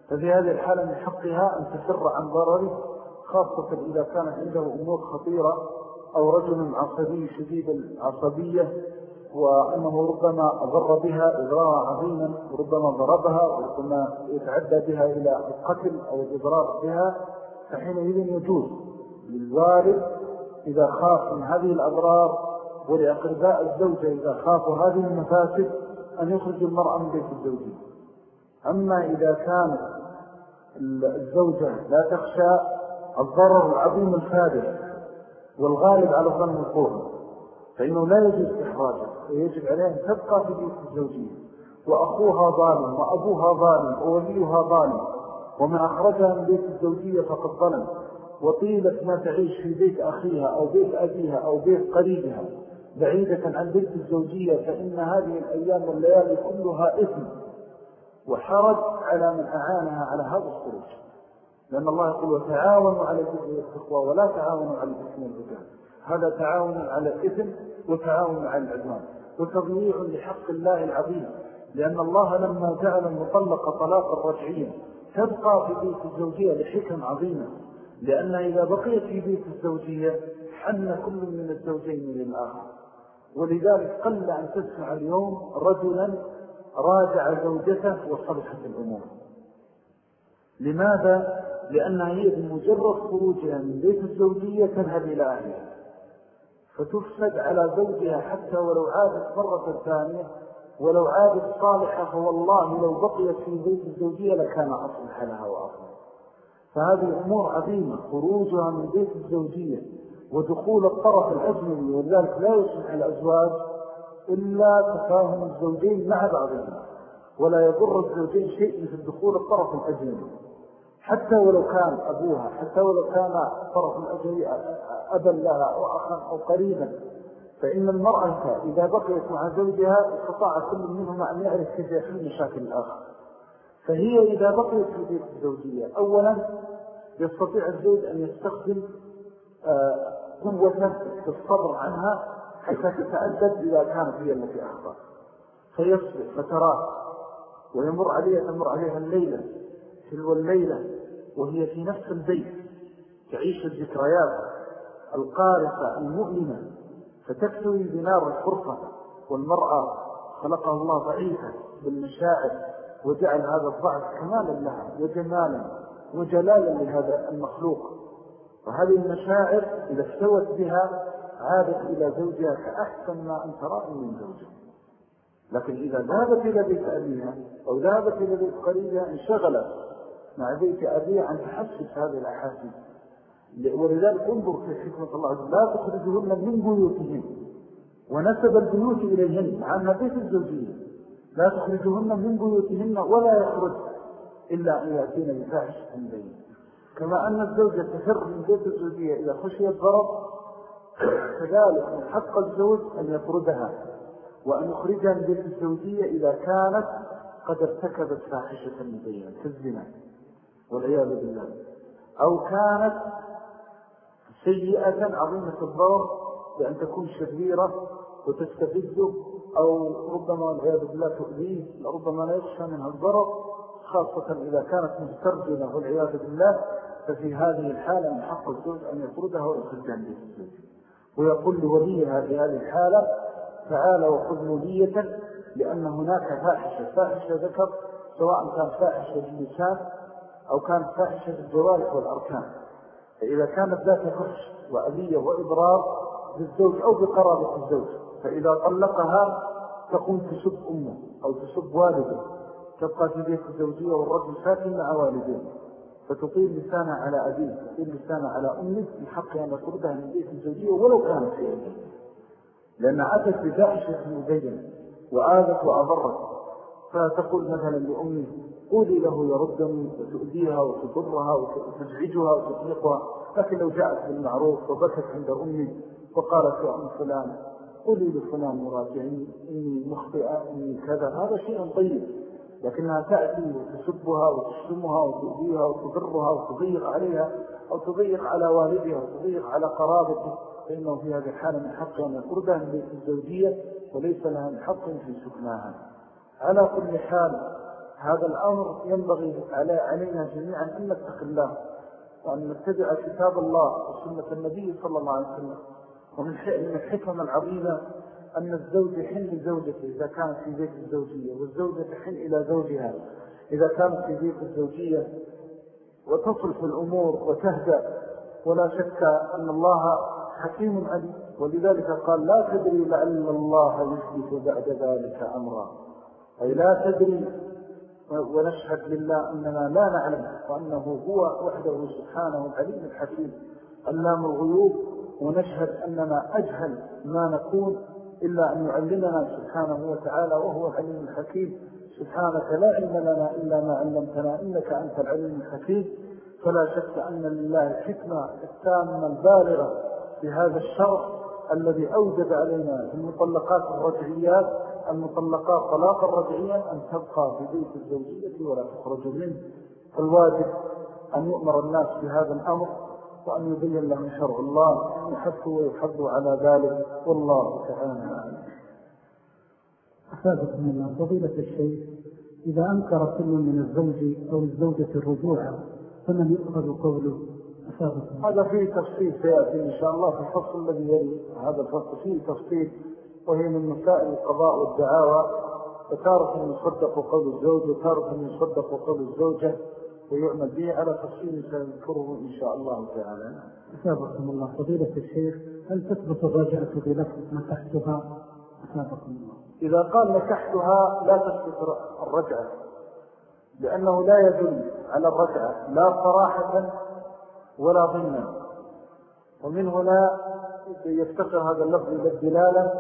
ففي هذه الحالة من حقها أن تفر عن ضرره خاصة إذا كانت عنده أمور خطيرة أو رجل عصبي شديد العصبية وأنه ربما ضر بها إضرارا عظيما وربما ضربها وربما يتعدى بها إلى القتل أو الإضرار بها فحينئذ يجوز للوالد إذا خاف من هذه الأضرار ولأقرباء الزوجة إذا خافوا هذه المفاسد أن يخرج المرأة من بيت الزوجين أما إذا كانت الزوجة لا تخشى الضرر العظيم الفادح والغالب على ظن القوم فإنه لا يجوز إحراجه ويجب عليه أن تبقى في بيت الزوجية. وأخوها ظالم وأبوها ظالم ووليها ظالم ومن أخرجها من بيت الزوجية فقد ظلم. وطيلة ما تعيش في بيت أخيها أو بيت أبيها أو بيت قريبها. بعيدة عن بيت الزوجية فإن هذه الأيام والليالي كلها إثم وحرج على من أعانها على هذا الخروج. لأن الله يقول وتعاونوا على البر والتقوى ولا تعاونوا على الإثم والعدوان. هذا تعاون على الإثم وتعاون على العدوان وتضييع لحق الله العظيم. لأن الله لما جعل المطلق طلاقا رجعيا تبقى في بيت الزوجية لحكم عظيمة لأنها إذا بقيت في بيت الزوجية حن كل من الزوجين للآخر. ولذلك قل أن تسمع اليوم رجلا راجع زوجته وصلحت الأمور. لماذا؟ لأنها هي بمجرد خروجها من بيت الزوجية تذهب إلى أهلها فتفسد على زوجها حتى ولو عادت مرة ثانية ولو عادت صالحة فوالله لو بقيت في بيت الزوجية لكان أصلح لها وأصلح. فهذه أمور عظيمة خروجها من بيت الزوجية. ودخول الطرف الأجنبي ولذلك لا يسمح الأزواج إلا تفاهم الزوجين مع بعضهم ولا يضر الزوجين شيء مثل دخول الطرف الأجنبي حتى ولو كان أبوها حتى ولو كان الطرف الأجنبي أبا لها أو أخا أو قريبا فإن المرأة إذا بقيت مع زوجها استطاع كل منهما أن يعرف كيف يحل مشاكل الآخر. فهي إذا بقيت في بيت الزوجية أولا يستطيع الزوج أن يستخدم آه، قوة في الصبر عنها حتى تتأدب إذا كانت هي التي أخطأ فيصبر فتراه ويمر عليها تمر عليها الليلة تلو الليلة وهي في نفس البيت تعيش الذكريات القارصة المؤلمة فتكتوي بنار الفرصة والمرأة خلقها الله ضعيفة بالمشاعر وجعل هذا الضعف كمالا لها وجمالا وجلالا لهذا المخلوق. وهذه المشاعر إذا استوت بها عادت إلى زوجها كأحسن ما أن تراه من زوجها. لكن إذا ذهبت إلى بيت أبيها أو ذهبت إلى بيت قريبها انشغلت مع بيت أبيها عن تحسس هذه الأحاسيس. ولذلك انظر في حكمة الله. لا تخرجهن من بيوتهم ونسب البيوت إليهن أنها بيت الزوجية. لا تخرجهن من بيوتهن ولا يخرج إلا أن يأتين بفاحش بين كما أن الزوجة تفر من بيت الزوجية إذا خشيت ضرب كذلك من حق الزوج أن يطردها وأن يخرجها من بيت الزوجية إذا كانت قد ارتكبت فاحشة مبينة كالزنا والعياذ بالله. أو كانت سيئة عظيمة الضرر بأن تكون شريرة وتستفزه أو ربما والعياذ بالله تؤذيه لربما لا يخشى منها الضرر خاصة إذا كانت مسترجلة والعياذ بالله. ففي هذه الحالة من حق الزوج أن يطردها ويخرجها من الزوج. ويقول لوليها في هذه الحالة تعالى وخذ ولية لأن هناك فاحشة. فاحشة ذكر سواء كان فاحشة باللسان أو كانت فاحشة بالجوارح والأركان. فإذا كانت ذات فحش وأذية وإضرار بالزوج أو بقرابة الزوج فإذا طلقها تقوم تسب أمه أو تسب والده. تبقى في بيت الزوجية والرجل ساكن مع والدين فتطيل لسانها على أبيه تطيل لسانها على أمه من حق أن يطردها من بيت الزوجية ولو كانت في أبيه لأن أتت بفاحشة مبينة وآذت وأضرت. فتقول مثلا لأمه قولي له يردني وتؤذيها وتضرها وتزعجها وتطلقها لكن لو جاءت بالمعروف وبكت عند أمي وقالت يا أم فلان قولي لفلان مراجعني إني مخطئة إني كذا هذا شيء طيب. لكنها تأتي وتسبها وتشتمها وتؤذيها وتضرها وتضيق عليها أو تضيق على والدها وتضيق على قرابته فإنه في هذه الحالة من حق أن يقربها من بيت الزوجية وليس لها من حق في سكناها. على كل حال هذا الأمر ينبغي علينا جميعا أن نتق الله وأن نتبع كتاب الله وسنة النبي صلى الله عليه وسلم ومن الحكم العظيمة أن الزوج يحن لزوجته إذا كانت في بيت الزوجية والزوجة تحن إلى زوجها إذا كانت في بيت الزوجية. وتصلح الأمور وتهدأ. ولا شك أن الله حكيم عليم. ولذلك قال لا تدري لعل الله يثبت بعد ذلك أمرا. أي لا تدري ونشهد لله أننا لا نعلم وأنه هو وحده سبحانه العليم الحكيم علام الغيوب. ونشهد أننا أجهل ما نكون إلا أن يعلمنا سبحانه وتعالى وهو العليم الحكيم. سبحانك لا علم لنا إلا ما علمتنا إنك أنت العليم الحكيم. فلا شك أن لله الحكمة التامة البالغة في هذا الشرع الذي أوجد علينا في المطلقات الرجعيات المطلقات طلاقا رجعيا أن تبقى في بيت الزوجية ولا تخرج منه. فالواجب أن يؤمر الناس بهذا الأمر. وأن يبين لهم شرع الله أن يحثوا ويحضوا على ذلك والله تعالى أفادكم الله فضيلة الشيخ إذا أنكر كل من الزوج أو الزوجة الرجوع فمن يؤخذ قوله؟ أفادكم هذا فيه تفصيل سيأتي إن شاء الله في الفصل الذي يلي هذا الفصل فيه تفصيل وهي من مسائل القضاء والدعاوى فتارة يصدق قول الزوج وتارة يصدق قول الزوجة. ويعمل به على تفصيل سنذكره إن شاء الله تعالى. أسابقكم الله. فضيلة الشيخ هل تثبت الرجعة بلفظ نكحتها؟ أسابقكم الله. إذا قال نكحتها لا تثبت الرجعة لأنه لا يدل على الرجعة لا صراحة ولا ضمنا ومن هنا يفتقر هذا اللفظ إلى الدلالة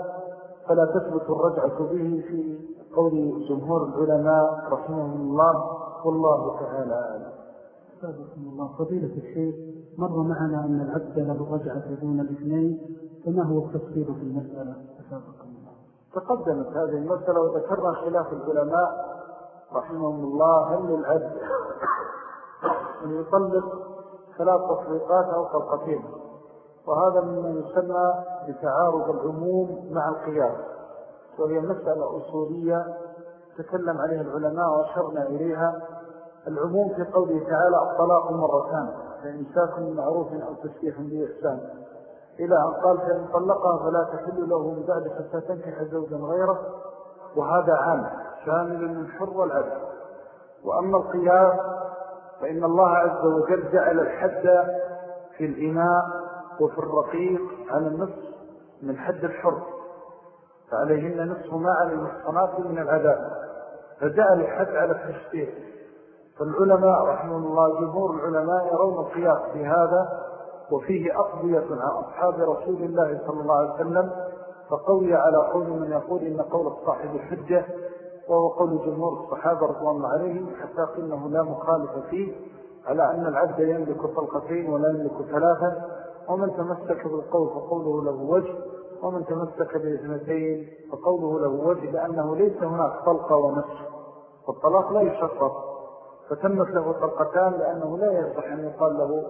فلا تثبت الرجعة به في قول جمهور العلماء رحمهم الله. والله تعالى أعلم. الله. فضيلة الشيخ مر معنا أن العبد له رجعة دون الاثنين فما هو التفصيل في المسألة؟ الله. تقدمت هذه المسألة وذكرنا خلاف العلماء رحمهم الله. هل للعبد أن يطلق ثلاث تطليقات أو طلقتين وهذا مما يسمى بتعارض العموم مع القياس وهي مسألة أصولية تكلم عليها العلماء وأشرنا إليها. العموم في قوله تعالى الطلاق مرتان فإمساك من معروف أو تسكيح بإحسان. إلى أن قال فإن طلقها فلا تحل له من بعد حتى تنكح زوجا غيره وهذا عام شامل للحر والعبد وأما القياس فإن الله عز وجل جعل الحد في الإناء وفي الرقيق على النصف من حد الحر فعليهن نصف ما على المحصنات من العذاب. فجعل الحد على التشتير فالعلماء رحمه الله جمهور العلماء يرون القياس في هذا وفيه أقضية عن أصحاب رسول الله صلى الله عليه وسلم فقوي على قول من يقول إن قول الصاحب الحجة وهو قول جمهور الصحابة رضوان الله عليهم حتى قلنه لا مخالف فيه على أن العبد يملك طلقتين ولا يملك ثلاثة ومن تمسك بالقول فقوله له وجه ومن تمسك باثنتين فقوله له وجه لأنه ليس هناك طلقة ونفس فالطلاق لا يشرط. فتمت له طلقتان لأنه لا يصح أن يقال له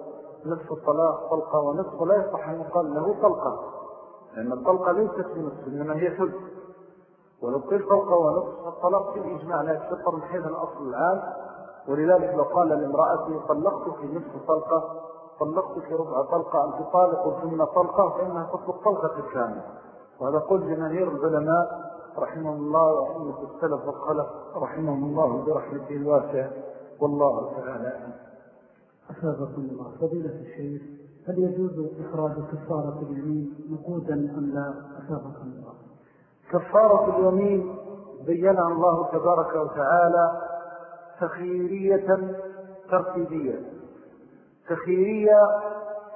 نصف الطلاق طلقة ونصف ولا يصح أن يقال له طلقة لأن الطلقة ليست بنصف إنما هي ثلث ولو قيل طلقة ونصف الطلاق في الإجماع لا يشتطر من حيث الأصل العام ولذلك لو قال لامرأتي في نصف طلقة طلقتك ربع طلقة أن تطالق ثم طلقة فإنها تطلق طلقة الكامل وهذا قول جماهير العلماء رحمه الله وأئمة السلف والخلف رحمهم الله برحمته الواسعة. والله تعالى أسابقكم الله. فضيلة الشيخ هل يجوز إخراج كفارة اليمين نقودا أم لا؟ أسابقكم الله. كفارة اليمين بينها الله تبارك وتعالى تخييرية ترتيبية. تخييرية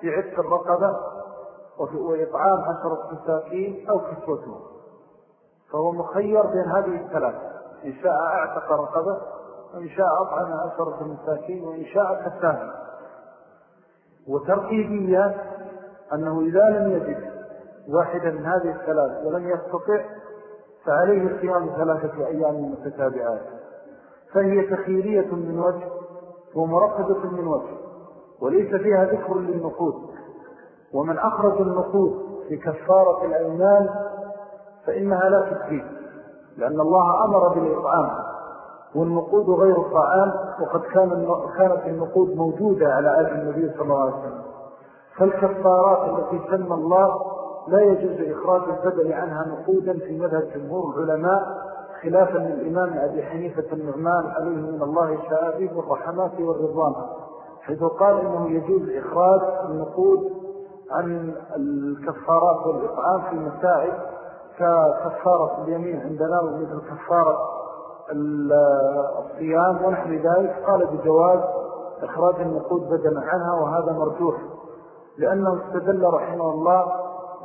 في عدة الرقبة وإطعام عشرة مساكين أو كسوته فهو مخير بين هذه الثلاث. إن شاء أعتق رقبة وإن شاء أطعم عشرة مساكين وإن شاء كسان وترتيبية أنه إذا لم يجد واحدا من هذه الثلاث ولم يستطع فعليه صيام ثلاثة أيام متتابعات. فهي تخيرية من وجه ومرقبة من وجه. وليس فيها ذكر للنقود ومن أخرج النقود في كفارة الأيمان فإنها لا تكفي لأن الله أمر بالإطعام والنقود غير الطعام وقد كان كانت النقود موجودة على آل النبي صلى الله عليه وسلم. فالكفارات التي سمى الله لا يجوز إخراج البدل عنها نقودا في مذهب جمهور العلماء خلافا للإمام أبي حنيفة النعمان عليه من الله الشعابيب والرحمات والرضوان. حيث قال إنه يجوز إخراج النقود عن الكفارات والإطعام في مسائل ككفارة اليمين عندنا ومثل كفارة الصيام ونحن ذلك. قال بجواز إخراج النقود بدلا عنها وهذا مرجوح لأنه استدل رحمه الله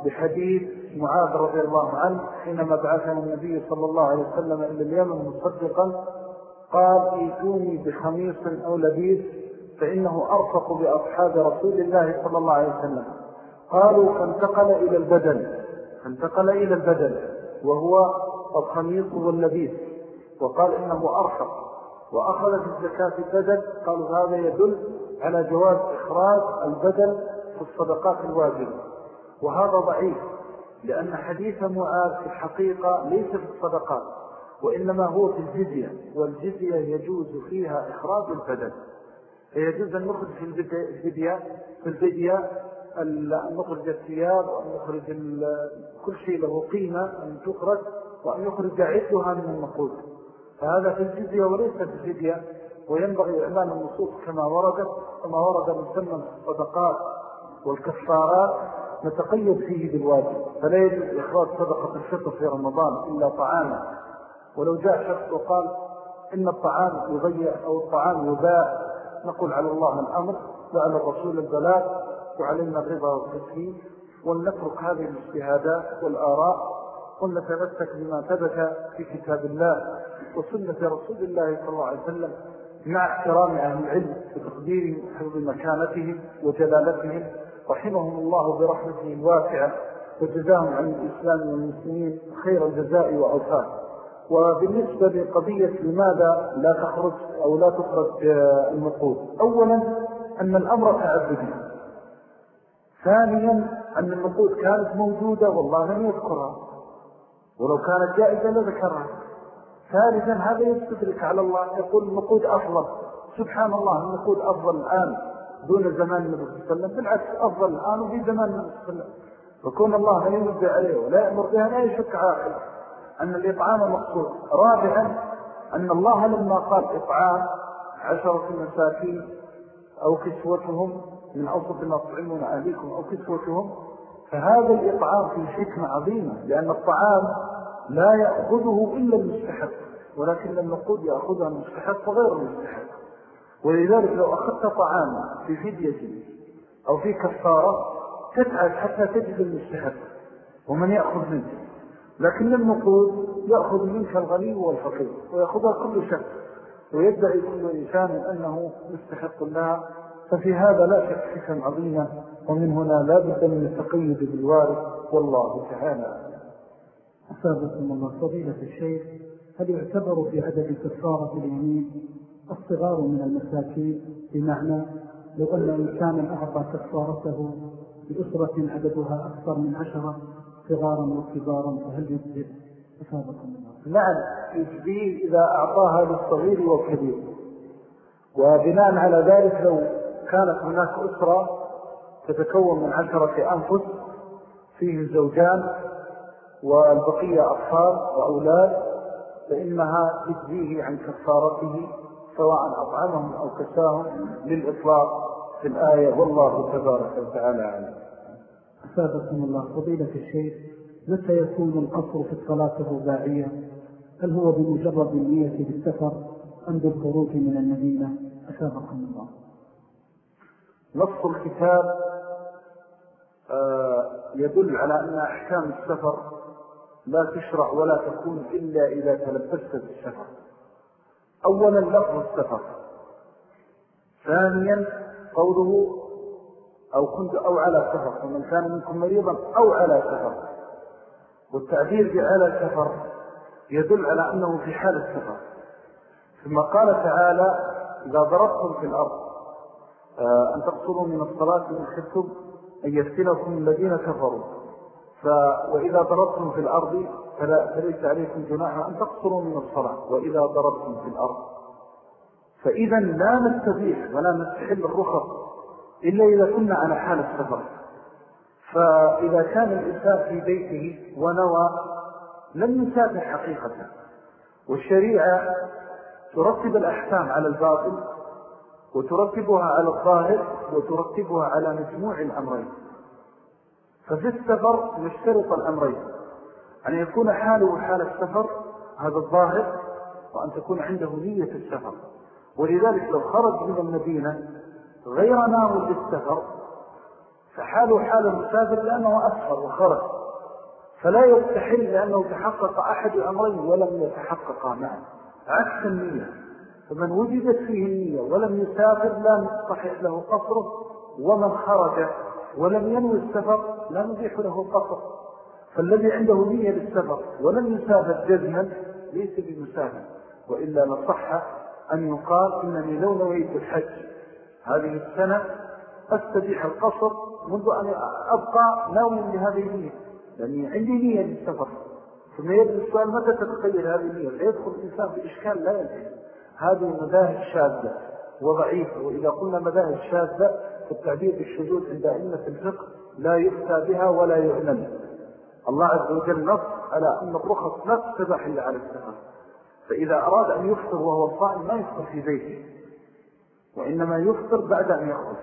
بحديث معاذ رضي الله عنه حينما بعثنا النبي صلى الله عليه وسلم إلى اليمن مصدقا قال إيتوني بخميص أو لبيس فإنه أرفق بأصحاب رسول الله صلى الله عليه وسلم. قالوا فانتقل إلى البدل فانتقل إلى البدل وهو الخميص واللبيس. وقال إنه أرفق. وأخذ في الزكاة البدل قالوا هذا يدل على جواز إخراج البدل في الصدقات الواجبة. وهذا ضعيف لأن حديث معاذ في الحقيقة ليس في الصدقات وإنما هو في الجزية. والجزية يجوز فيها إخراج البدل فيجوز أن نخرج في الفدية في الفدية نخرج الثياب وأن نخرج كل شيء له قيمة أن تخرج وأن يخرج عدها من النقود فهذا في الجزية وليس في الفدية وينبغي إعلان النصوص كما وردت كما ورد مسمى الصدقات والكفارات نتقيد فيه بالواجب. فلا يجب إخراج صدقة الفطر في رمضان إلا طعاما. ولو جاء شخص وقال إن الطعام يضيع أو الطعام يباع نقول على الله الأمر وعلى الرسول البلاغ وعلينا الرضا والتسليم ولنترك هذه الاجتهادات والآراء ولنتمسك بما ثبت في كتاب الله وسنة رسول الله صلى الله عليه وسلم مع احترام أهل العلم وتقدير حفظ مكانتهم وجلالتهم. رحمهم الله برحمته الواسعة وجزاهم عن الإسلام والمسلمين خير الجزاء وأوفاه وبالنسبة لقضية لماذا لا تخرج أو لا تخرج النقود أولا أن الأمر تعبدي ثانيا أن النقود كانت موجودة والله لم يذكرها. ولو كانت جائزة لذكرها. ثالثا هذا يستدرك على الله. يقول النقود أفضل. سبحان الله النقود أفضل الآن دون زمان النبي صلى الله عليه وسلم. بالعكس أفضل الآن وفي زمان النبي صلى الله عليه وسلم. فكون الله لا ينبع عليه ولا يأمر بها لا يشك عاقل أن الإطعام مقصود. رابعا أن الله لما قال إطعام عشرة مساكين أو كسوتهم من أوسط ما تطعمون أهليكم أو كسوتهم فهذا الإطعام في حكمة عظيمة لأن الطعام لا يأخذه إلا المستحق ولكن النقود يأخذها المستحق وغير المستحق. ولذلك لو أخذت طعاما في فدية أو في كفارة تتعب حتى تجد المستحق ومن يأخذ منك لكن النقود يأخذ منك الغني والفقير ويأخذها كل شخص ويدعي كل إنسان أنه مستحق لها ففي هذا لا شك حكم عظيمة ومن هنا لا بد من التقيد بالوارث والله تعالى. أسابقكم الله فضيلة الشيخ هل يعتبر في عدد كفارة اليمين الصغار من المساكين؟ بمعنى لو أن إنسانا أعطى كفارته بأسرة عددها أكثر من عشرة صغارا وكبارا فهل يجزئ الله نعم يجزيه إذا أعطاها للصغير والكبير وبناء على ذلك لو كانت هناك أسرة تتكون من عشرة أنفس فيه الزوجان والبقية أطفال وأولاد فإنها تجزيه عن كفارته سواء أطعمهم أو كساهم للإطلاق في الآية والله تبارك وتعالى عنه أسابقكم الله. فضيلة الشيخ متى يكون القصر في الصلاة الرباعية؟ هل هو بمجرد النية بالسفر أم بالخروج من المدينة؟ أسابقكم الله. نص الكتاب آه، يدل على أن أحكام السفر لا تشرع ولا تكون إلا إذا تلبست بالسفر. أولا لفظ السفر. ثانيا قوله أو كنت أو على سفر ومن كان منكم مريضا أو على سفر. والتعبير بعلى سفر يدل على أنه في حال السفر. ثم قال تعالى إذا ضربتم في الأرض آه، أن تقصروا من الصلاة من خفتم أن يفتنكم الذين كفروا. وإذا ضربتم في الأرض فلا... فليس عليكم جناح أن تقصروا من الصلاة. وإذا ضربتم في الأرض فإذا لا نستبيح ولا نستحل الرخص إلا إذا كنا على حال السفر. فإذا كان الإنسان في بيته ونوى لم يسافر حقيقة. والشريعة ترتب الأحكام على الباطل وترتبها على الظاهر وترتبها على مجموع الأمرين. ففي السفر يشترط الأمرين. أن يكون حاله حال السفر هذا الظاهر وأن تكون عنده نية السفر. ولذلك لو خرج من المدينة غير ناوي للسفر فحاله حال المسافر لأنه أسفر وخرج. فلا يستحل لأنه تحقق أحد أمرين ولم يتحقق معه عكس النية. فمن وجدت فيه النية ولم يسافر لا صحيح له قصره ومن خرج ولم ينوي السفر لا نبيح له قصر فالذي عنده نية للسفر ولم يسافر جزما ليس بمسافر وإلا نصح أن يقال إنني لو نويت الحج هذه السنة أستبيح القصر منذ أن أبقى ناوي لهذه النية. لأني عندي نية للسفر. ثم يبدو السؤال متى تتغير هذه النية؟ فيدخل الإنسان في إشكال لا ينتهي هذه مذاهب شاذة وضعيفة. وإذا قلنا مذاهب شاذة فالتعبير بالشذوذ عند أئمة الفقه لا يفتى بها ولا يعلم. الله عز وجل نص على أن الرخص لا تتبح إلا على السفر. فإذا أراد أن يفطر وهو صائم ما يفطر في بيته. وإنما يفطر بعد أن يخرج.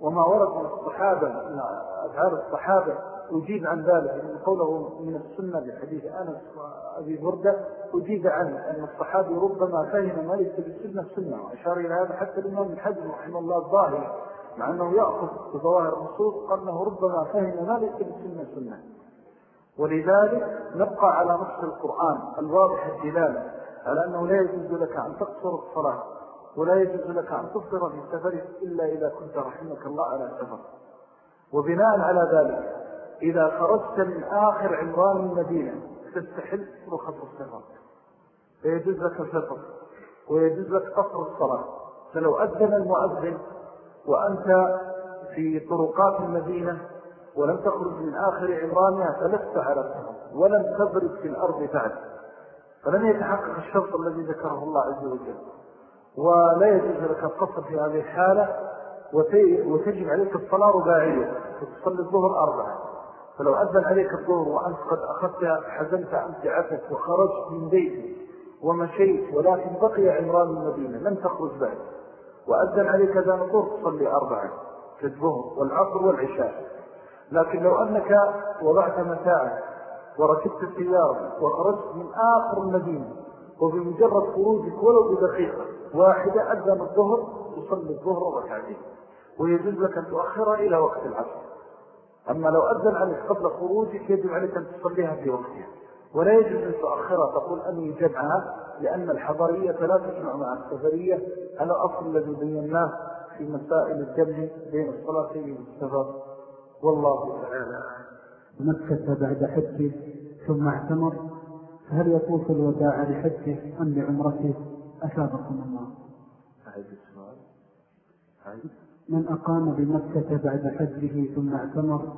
وما ورد من الصحابة من أفعال الصحابة أجيب عن ذلك من قوله من السنة بحديث أنس وأبي بردة أجيب عنه أن الصحابي ربما فهم ما ليس بالسنة سنة وأشار إلى هذا حتى الإمام الحجم رحمه الله الظاهر مع أنه يأخذ بظواهر النصوص قال أنه ربما فهم ما ليس بالسنة سنة ولذلك نبقى على نص القرآن الواضح الدلالة على أنه لا يجوز لك أن تقصر الصلاة. ولا يجوز لك أن تفطر في سفرك إلا إذا كنت رحمك الله على سفر وبناء على ذلك إذا خرجت من آخر عمران المدينة تستحل رخص السفر. فيجوز لك السفر ويجوز لك قصر الصلاة. فلو أذن المؤذن وأنت في طرقات المدينة ولم تخرج من آخر عمرانها فلست على السفر ولم تبرد في الأرض بعد. فلن يتحقق الشرط الذي ذكره الله عز وجل. ولا يجوز لك القصر في هذه الحالة وتجب عليك الصلاة رباعية فتصلي الظهر أربعة. فلو أذن عليك الظهر وأنت قد أخذت حزنت أمتعتك وخرجت من بيتك ومشيت ولكن بقي عمران المدينة لم تخرج بعد. وأذن عليك ذا الظهر تصلي أربعة في الظهر والعصر والعشاء. لكن لو أنك وضعت متاعك وركبت السيارة وخرجت من آخر المدينة وبمجرد خروجك ولو بدقيقة واحدة أذن الظهر تصلي الظهر ركعتين ويجوز لك أن تؤخرها إلى وقت العصر. أما لو أذن عليك قبل خروجك يجب عليك أن تصليها في وقتها. ولا يجب أن تؤخرها تقول أني جمعها لأن الحضرية لا تجمع مع السفرية على أصل الذي بيناه في مسائل الجمع بين الصلاتين والسفر. والله تعالى مكة بعد حجه ثم اعتمر فهل يطوف الوداع لحجه أم لعمرته؟ أشابكم الله. من أقام بمكة بعد حجه ثم اعتمر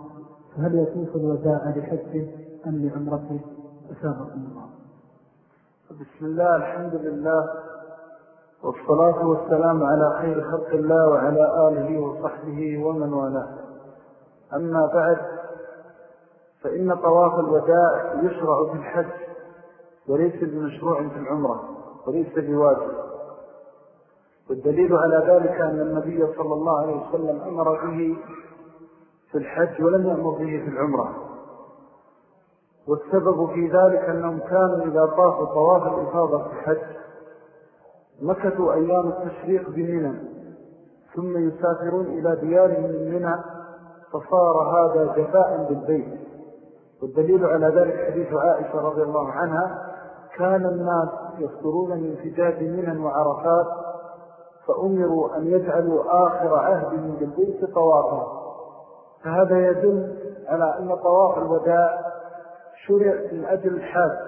فهل يطوف الوداع لحجه أم لعمرته؟ أشابكم الله. بسم الله الحمد لله والصلاة والسلام على خير خلق الله وعلى آله وصحبه ومن والاه. أما بعد فإن طواف الوداع يشرع في الحج وليس بمشروع في العمرة. وليس بواجب والدليل على ذلك أن النبي صلى الله عليه وسلم أمر به في الحج ولم يأمر به في العمرة. والسبب في ذلك أنهم كانوا إذا طافوا طواف الإفاضة في الحج مكثوا أيام التشريق بمنى ثم يسافرون إلى ديارهم من منى فصار هذا جفاء بالبيت. والدليل على ذلك حديث عائشة رضي الله عنها كان الناس يصدرون من فجاج منى وعرفات فأمروا أن يجعلوا آخر عهد بالبيت طوافا. فهذا يدل على أن طواف الوداع شرع من أجل الحاج.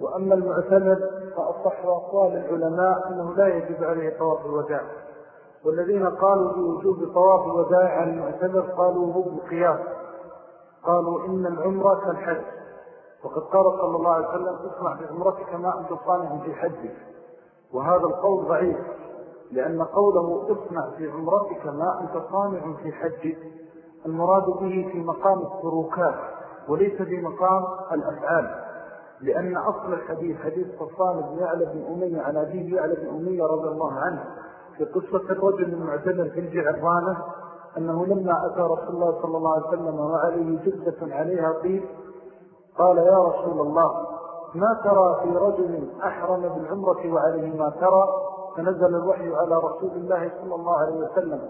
وأما المعتمد فأصح أقوال العلماء أنه لا يجب عليه طواف الوداع. والذين قالوا بوجوب طواف الوداع عن المعتمد قالوا هو بالقياس قالوا إن العمرة كالحج. وقد قال صلى الله عليه وسلم اسمع في عمرتك ما أنت صانع في حجك. وهذا القول ضعيف لأن قوله اصنع في عمرتك ما أنت صانع في حجك المراد به في مقام التروكات وليس في مقام الأفعال. لأن أصل الحديث حديث صفان بن يعلى بن أمية عن أبيه يعلى بن أمية رضي الله عنه في قصة الرجل المعتمر في الجعرانة أنه لما أتى رسول الله صلى الله عليه وسلم وعليه جدة عليها طيب قال يا رسول الله ما ترى في رجل أحرم بالعمرة وعليه ما ترى؟ فنزل الوحي على رسول الله صلى الله عليه وسلم.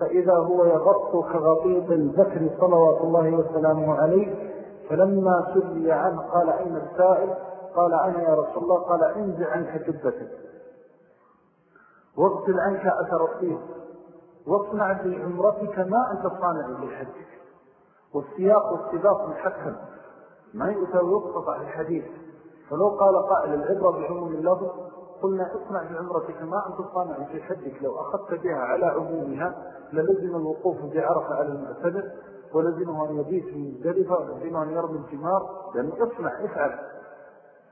فإذا هو يغط كغطيط البكر صلوات الله وسلامه عليه فلما سلي عنه قال أين السائل؟ قال أنا يا رسول الله. قال انزع عنك جبتك. واغسل عنك أثر الطيب. واصنع بعمرتك ما أنت صانع لحدك والسياق والسباق محكم. ما يؤتى ويقتطع الحديث. فلو قال قائل العبرة بعموم اللفظ قلنا اصنع بعمرتك ما أنت صانع في حدك. لو أخذت بها على عمومها للزم الوقوف بعرفة على المعتدر ولزمه أن يبيت في مزدلفة ولزمه أن يرمي الجمار. لأنه اصنع افعل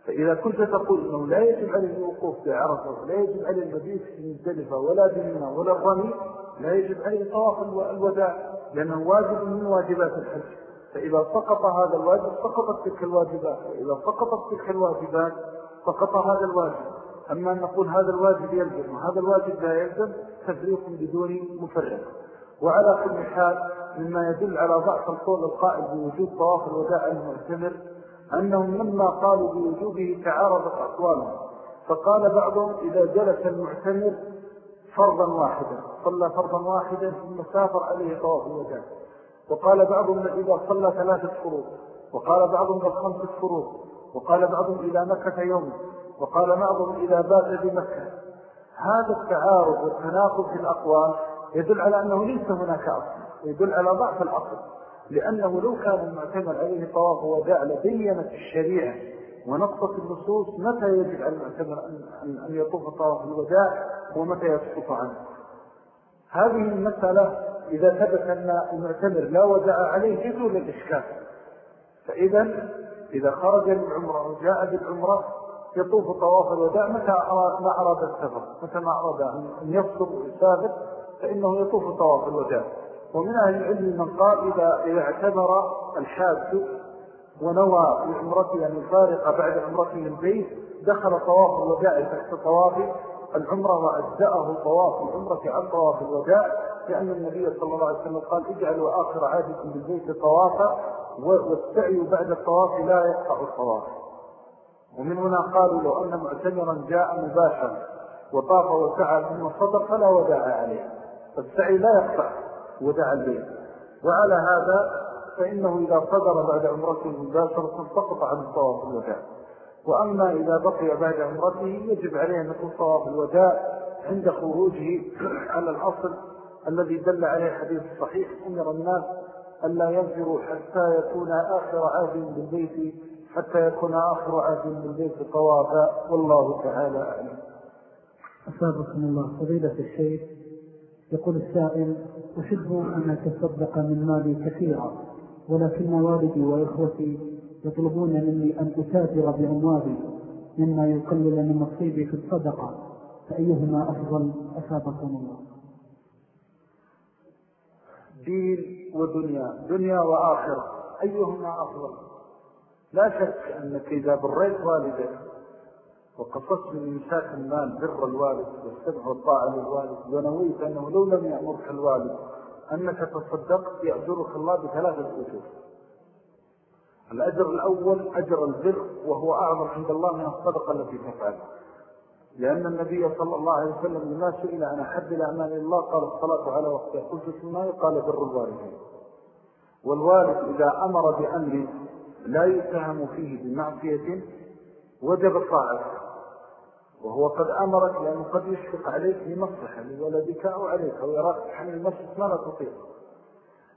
فإذا كنت تقول أنه لا يجب عليه الوقوف بعرفة ولا يجب عليه المبيت في مزدلفة ولا بمنا ولا الرمي لا يجب عليه طواف الوداع لأنه واجب من واجبات الحج. فإذا سقط هذا الواجب سقطت تلك الواجبات وإذا سقطت تلك الواجبات سقط هذا الواجب. أما أن نقول هذا الواجب يلزم وهذا الواجب لا يلزم تفريق بدون مفرق. وعلى كل حال مما يدل على ضعف القول القائل بوجود طواف الوداع المعتمر أنهم لما قالوا بوجوبه تعارضت أقوالهم فقال بعضهم إذا جلس المعتمر فرضا واحدا صلى فرضا واحدا ثم سافر عليه طواف الوداع. وقال بعضهم إذا صلى ثلاثة فروض وقال بعضهم بالخمسة فروض وقال بعضهم إذا مكة يوم وقال بعضهم إذا بات بمكة. هذا التعارض والتناقض في الأقوال يدل على أنه ليس هناك أصل ويدل على ضعف الأصل لأنه لو كان المعتمر عليه طواف وداع لبينت الشريعة ونصت النصوص متى يجب على المعتمر أن يطوف طواف الوداع ومتى يسقط عنه؟ هذه المسألة إذا ثبت أن المعتمر لا وداع عليه جزء للإشكال فإذا إذا خرج للعمرة وجاء بالعمرة يطوف طواف الوداع متى ما أراد السفر. متى ما أراد أن يصدر ويسافر فإنه يطوف طواف الوداع. ومن أهل العلم من قال إذا, إذا اعتبر الحاج ونوى في عمرته أن يفارق بعد عمرته البيت دخل طواف الوداع تحت طواف العمرة وأجزأه طواف العمرة عن طواف الوداع لأن النبي صلى الله عليه وسلم قال اجعلوا آخر عادكم بالبيت طوافا والسعي بعد الطواف لا يقطع الطواف. ومن هنا قالوا لو أن معتمرا جاء مباشرا وطاف وسعى ثم صدر فلا وداع عليه. فالسعي لا يقطع وداع البيت وعلى هذا فإنه إذا صدر بعد عمرته مباشرة سقط عن الطواف الوداع. وأما إذا بقي بعد عمرته يجب عليه أن يكون طواف الوداع عند خروجه على الأصل الذي دل عليه حديث صحيح أمر الناس أن لا ينفروا حتى يكون آخر عهد بالبيت حتى يكون آخر عهد بالبيت طوافا. والله تعالى أعلم. أسابقكم الله فضيلة الشيخ. يقول السائل أحب أن أتصدق من مالي كثيرا ولكن والدي وإخوتي يطلبون مني أن أتاجر بأموالي مما يقلل من نصيبي في الصدقة. فأيهما أفضل؟ أسابقكم الله. دين ودنيا دنيا وآخرة. أيهما أفضل؟ لا شك أنك إذا بريت والدك وقصصت من إمساك المال بر الوالد والسبع والطاعة للوالد ونويت أنه لو لم يأمرك الوالد أنك تصدقت يأجرك الله بثلاثة أجور الأجر الأول أجر البر وهو أعظم عند الله من الصدقة التي تفعل لأن النبي صلى الله عليه وسلم لما سئل عن أحد الأعمال الله قال الصلاة على وقتها قلت ما يقال بر الوالدين والوالد إذا أمر بأمر لا يتهم فيه بمعصية وجب طاعته. وهو قد أمرك لأنه قد يشفق عليك لمصلحة لولدك أو عليك أو يراك تحمل نفسك ما لا تطيق.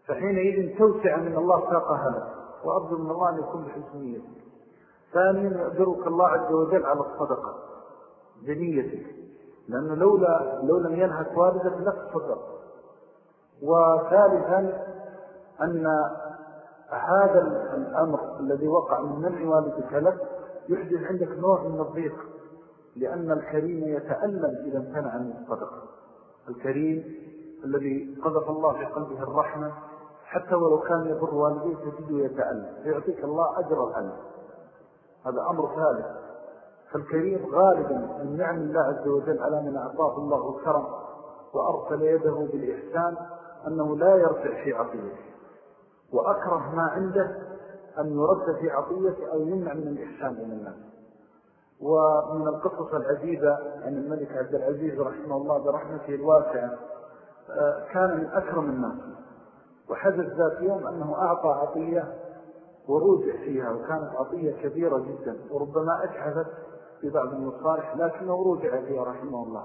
فحينئذ توسع من الله ساقها لك وأرجو من الله أن يكون بحسنية ثانيا يأجرك الله عز وجل على الصدقة. بنيتك لأنه لولا لو لم ينهك والدك لك تصدق وثالثا أن هذا الأمر الذي وقع من منع والدك لك يحدث عندك نوع من الضيق لأن الكريم يتألم إذا امتنع عن الصدقة الكريم الذي قذف الله في قلبه الرحمة حتى ولو كان يبر والديه تجده يتألم يعطيك الله أجر الألم هذا أمر ثالث. فالكريم غالبا من نعم الله عز وجل على من أعطاه الله الكرم وأرسل يده بالإحسان أنه لا يرفع في عطيته. وأكره ما عنده أن يرد في عطية أو يمنع من الإحسان إلى الناس. ومن القصص العديدة عن الملك عبد العزيز رحمه الله برحمته الواسعة كان من أكرم الناس. وحدث ذات يوم أنه أعطى عطية وروجع فيها وكانت عطية كبيرة جدا وربما أجحفت في بعض المصالح لكنه روجع فيها رحمه الله.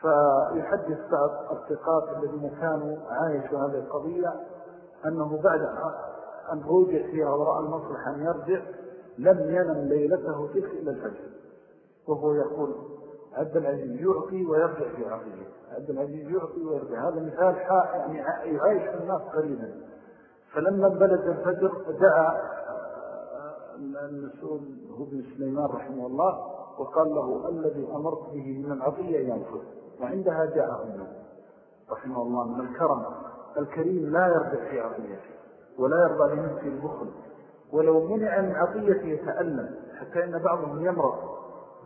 فيحدث بعض الثقات الذين كانوا عايشوا هذه القضية أنه بعد أن روجع فيها وراء المصلح أن يرجع لم ينم ليلته تلك إلى الفجر. وهو يقول عبد العزيز يعطي ويرجع في عقله عبد العزيز يعطي ويرجع. هذا مثال يعني يعيش الناس قليلا. فلما بلد الفجر دعا المسؤول هو بن سليمان رحمه الله وقال له الذي أمرت به من العطية ينفذ. وعندها جاء أمه رحمه الله من الكرم الكريم لا يرجع في عطيته ولا يرضى لنفسه البخل. ولو منع من عطيته يتألم حتى إن بعضهم يمرض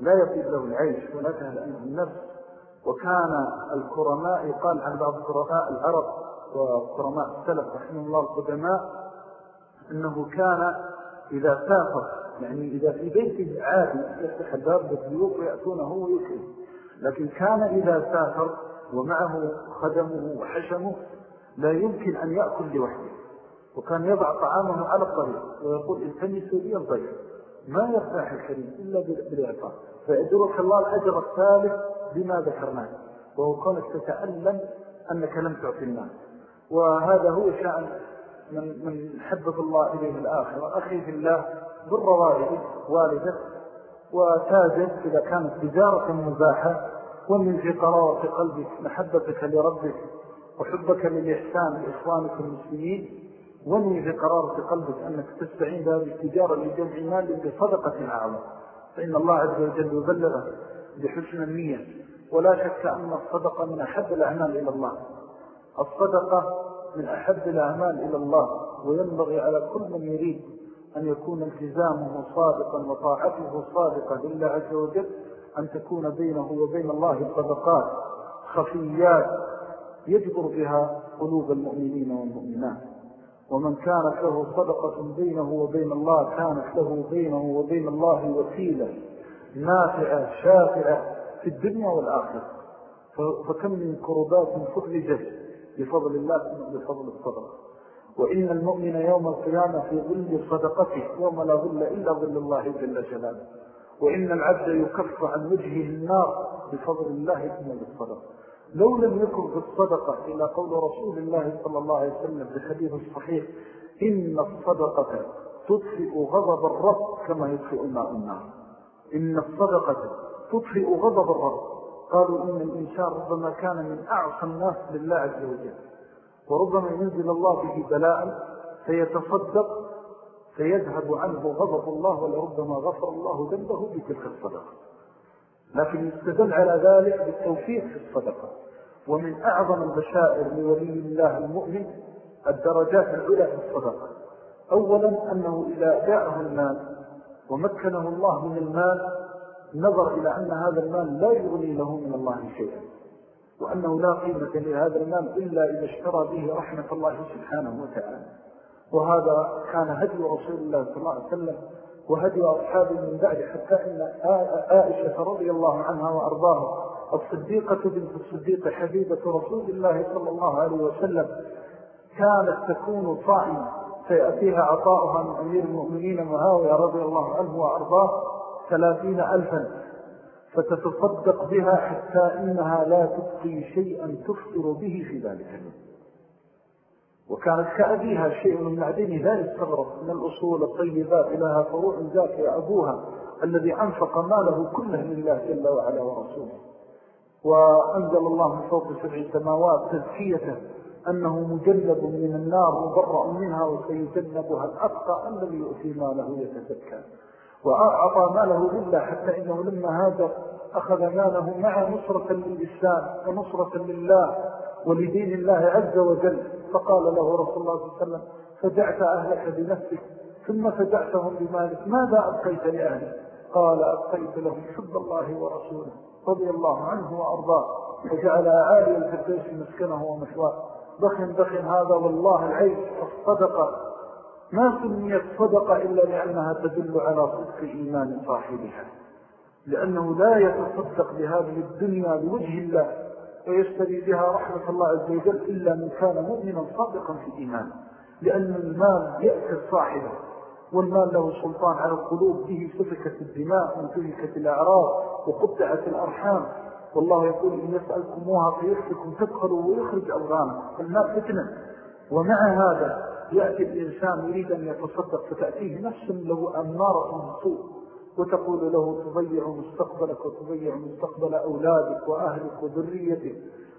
لا يطيب له العيش ولا تهل النفس. وكان الكرماء يقال عن بعض كرماء العرب وكرماء السلف رحمه الله القدماء أنه كان إذا سافر يعني إذا في بيته عادي يفتح الباب بالضيوف ويأتونه ويكرم. لكن كان إذا سافر ومعه خدمه وحشمه لا يمكن أن يأكل لوحده. وكان يضع طعامه على الطريق ويقول التمسوا لي الضيف. ما يرتاح الكريم إلا بالإعطاء. فيدرك الله الأجر الثالث بما ذكرناه. وهو كونك تتألم أنك لم تعطي الناس وهذا هو شأن من, من حبب الله إليه الآخر. وأخي في الله بر والده والده وتاجد إذا كانت تجارة مباحة ومن في قرارة قلبك محبتك لربك وحبك للإحسان لإخوانك المسلمين وني في قرارة قلبك أنك تستعين بهذه التجارة لجمع مال بصدقة أعظم فإن الله عز وجل يبلغه بحسن النية. ولا شك أن الصدقة من أحب الأعمال إلى الله. الصدقة من أحب الأعمال إلى الله وينبغي على كل من يريد أن يكون التزامه صادقا وطاعته صادقة لله عز وجل أن تكون بينه وبين الله صدقات خفيات يجبر بها قلوب المؤمنين والمؤمنات. ومن كانت له صدقة بينه وبين الله كانت له بينه وبين الله وسيلة نافعة شافعة في الدنيا والآخرة. فكم من كربات فرجت بفضل الله بفضل الصدقة. وإن المؤمن يوم القيامة في ظل صدقته يوم لا ظل إلا ظل الله جل جلاله. وإن العبد يكف عن وجهه النار بفضل الله ثم بالصدقة. لو لم يكن في الصدقة إلى قول رسول الله صلى الله عليه وسلم في حديث الصحيح إن الصدقة تطفئ غضب الرب كما يطفئ الماء النار. إن الصدقة تطفئ غضب الرب. قالوا إن الإنسان ربما كان من أعصى الناس لله عز وجل. وربما ينزل الله به بلاء فيتصدق فيذهب عنه غضب الله ولربما غفر الله ذنبه بتلك الصدقة. لكن يستدل على ذلك بالتوفيق في الصدقة. ومن أعظم البشائر لولي الله المؤمن الدرجات العلى في الصدقة. أولا أنه إذا جاءه المال ومكنه الله من المال نظر إلى أن هذا المال لا يغني له من الله شيئا وأنه لا قيمة لهذا المال إلا إذا اشترى به رحمة الله سبحانه وتعالى. وهذا كان هدي رسول الله صلى الله عليه وسلم وهدي أصحابه من بعد حتى إن آئشة رضي الله عنها وأرضاها الصديقة بنت الصديقة حبيبة رسول الله صلى الله عليه وسلم كانت تكون صائمة فيأتيها عطاؤها من أمير المؤمنين معاوية رضي الله عنه وأرضاه ثلاثين ألفا فتتصدق بها حتى إنها لا تبقي شيئا تفطر به في ذلك اليوم. وكانت كأبيها شيء من معدن لا يستغرب من الأصول الطيبات لها فروع زاكية أبوها الذي أنفق ماله كله لله جل وعلا ورسوله. وأنزل الله من فوق سبع سماوات تزكيته أنه مجلب من النار مبرأ منها وسيجنبها الأبقى الذي يؤتي ماله يتزكى وأعطى ماله لله حتى إنه لما هذا أخذ ماله مع نصرة للإسلام ونصرة لله ولدين الله عز وجل. فقال له رسول الله صلى الله عليه وسلم فدعت أهلك بنفسك ثم فدعتهم بمالك ماذا أبقيت لأهلك؟ قال أبقيت لهم حب الله ورسوله رضي الله عنه وأرضاه وجعل عالي الفردوس مسكنه ومشواه. بخن بخن هذا والله العيش الصدقة ما سميت صدقة إلا لأنها تدل على صدق إيمان صاحبها لأنه لا يتصدق بهذه الدنيا لوجه الله ويشتري بها رحمة الله عز وجل إلا من كان مؤمنا صادقا في إيمانه لأن المال يأكل صاحبه والمال له سلطان على القلوب به سفكت الدماء وانتهكت الأعراض وقطعت الأرحام. والله يقول إن يسألكموها فيخفكم تدخلوا ويخرج أوغانا المال فتنة. ومع هذا يأتي الإنسان يريد أن يتصدق فتأتيه نفس له أمارة سوء وتقول له تضيع مستقبلك وتضيع مستقبل أولادك وأهلك وذريتك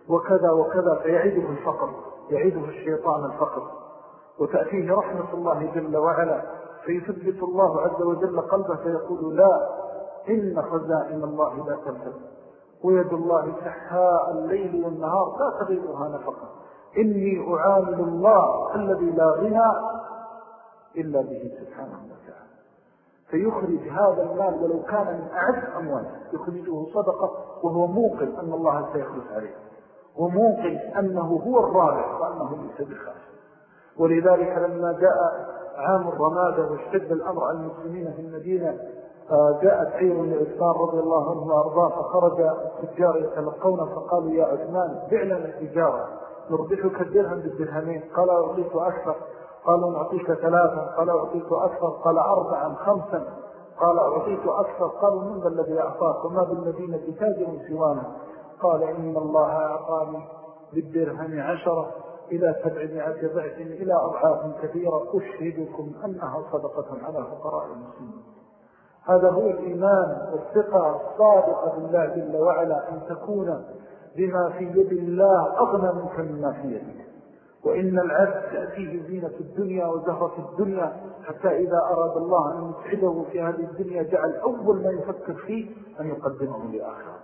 وكذا وكذا فيعيده الفقر يعيده الشيطان الفقر. وتأتيه رحمة الله جل وعلا فيثبت الله عز وجل قلبه فيقول لا إن خزائن الله لا تنفذ ويد الله سحاء الليل والنهار لا تغيرها نفقا إني أعامل الله الذي لا غنى إلا به سبحانه وتعالى. فيخرج هذا المال ولو كان من أعز أموال. يخرجه صدقة وهو موقن أن الله سيخلص عليه. وموقن أنه هو الرابع وأنه ليس بخاص ولذلك لما جاء عام الرمادة واشتد الأمر على المسلمين في المدينة آه، جاءت عير لعثمان رضي الله عنه وأرضاه فخرج التجار يتلقون فقالوا يا عثمان بعنا التجارة نربحك الدرهم بالدرهمين. قال أعطيك أكثر. قالوا نعطيك ثلاثا. قال أعطيك أكثر. قال أربعا. خمسا. قال أعطيك أكثر. قالوا من ذا الذي أعطاك؟ وما بالمدينة تاجر سوانا. قال إن الله أعطاني بالدرهم عشرة إلى سبعمائة ضعف إلى أضعاف كثيرة. أشهدكم أنها صدقة على فقراء المسلمين. هذا هو الإيمان والثقة الصادقة بالله جل وعلا. أن تكون بما في يد الله أغنى منك مما في يدك. وإن العبد تأتيه زينة الدنيا وزهرة الدنيا حتى إذا أراد الله أن يسعده في هذه الدنيا جعل أول ما يفكر فيه أن يقدمه لآخر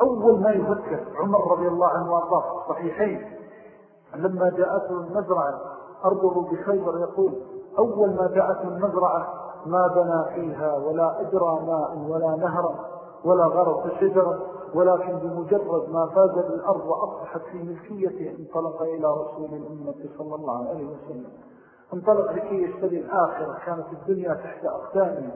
أول ما يفكر عمر رضي الله عنه وأرضاه صحيحين لما جاءته المزرعة أرضه بخيبر يقول أول ما جاءته المزرعة ما بنى فيها ولا أجرى ماء ولا نهرا ولا غرس شجرا ولكن بمجرد ما فاز بالأرض وأصبحت في ملكيته انطلق إلى رسول الأمة صلى الله عليه وسلم. انطلق لكي يشتري الآخرة. كانت الدنيا تحت أقدامه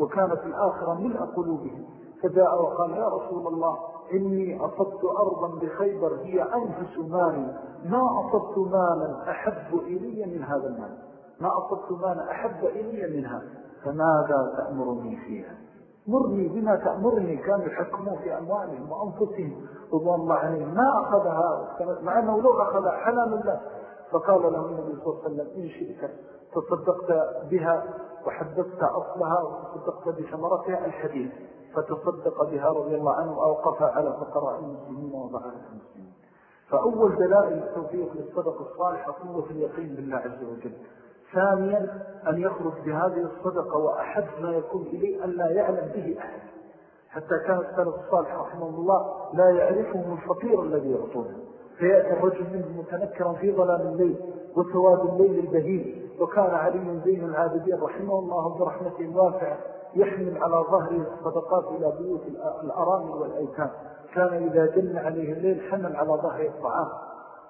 وكانت الآخرة من قلوبهم. فجاء وقال يا رسول الله إني أصبت أرضا بخيبر هي أنفس مالي ما أصبت مالا أحب إلي من هذا المال؟ ما أصبت مالا أحب إلي منها فماذا تأمرني فيها؟ مرني بما تأمرني كانوا يحكمون في أموالهم وأنفسهم. رضوان الله عليهم ما أخذها مع أنه لو أخذها حلال الله فقال له النبي صلى الله عليه وسلم إن شئت تصدقت بها وحدثت أصلها وتصدقت بثمرتها الحديث. فتصدق بها رضي الله عنه وأوقفها على فقراء المسلمين وضعها المسلمين. فأول دلائل التوفيق للصدق الصالحة قوة اليقين بالله عز وجل. ثانيا أن يخرج بهذه الصدقة وأحد ما يكون إليه أن لا يعلم به أحد. حتى كان السلف الصالح رحمه الله لا يعرفهم الفقير الذي يعطونه. فيأتي الرجل منه متنكرا في ظلام الليل وسواد الليل البهيم وكان علي زين العابدين رحمه الله برحمته الواسعة يحمل على ظهره الصدقات إلى بيوت الأرامل والأيتام. كان إذا جن عليه الليل حمل على ظهره الطعام.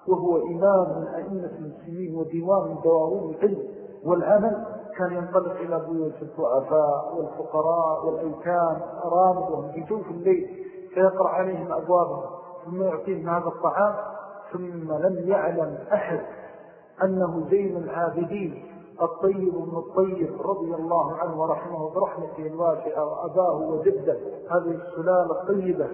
وهو إمام من أئمة المسلمين وديوان من دواوين العلم والعمل كان ينطلق إلى بيوت الضعفاء والفقراء والأيتام أرامل وهم في الليل فيقرأ عليهم أبوابهم ثم يعطيهم هذا الطعام ثم لم يعلم أحد أنه زين العابدين الطيب من الطيب رضي الله عنه ورحمه برحمته الواسعة وأباه وجده. هذه السلالة الطيبة.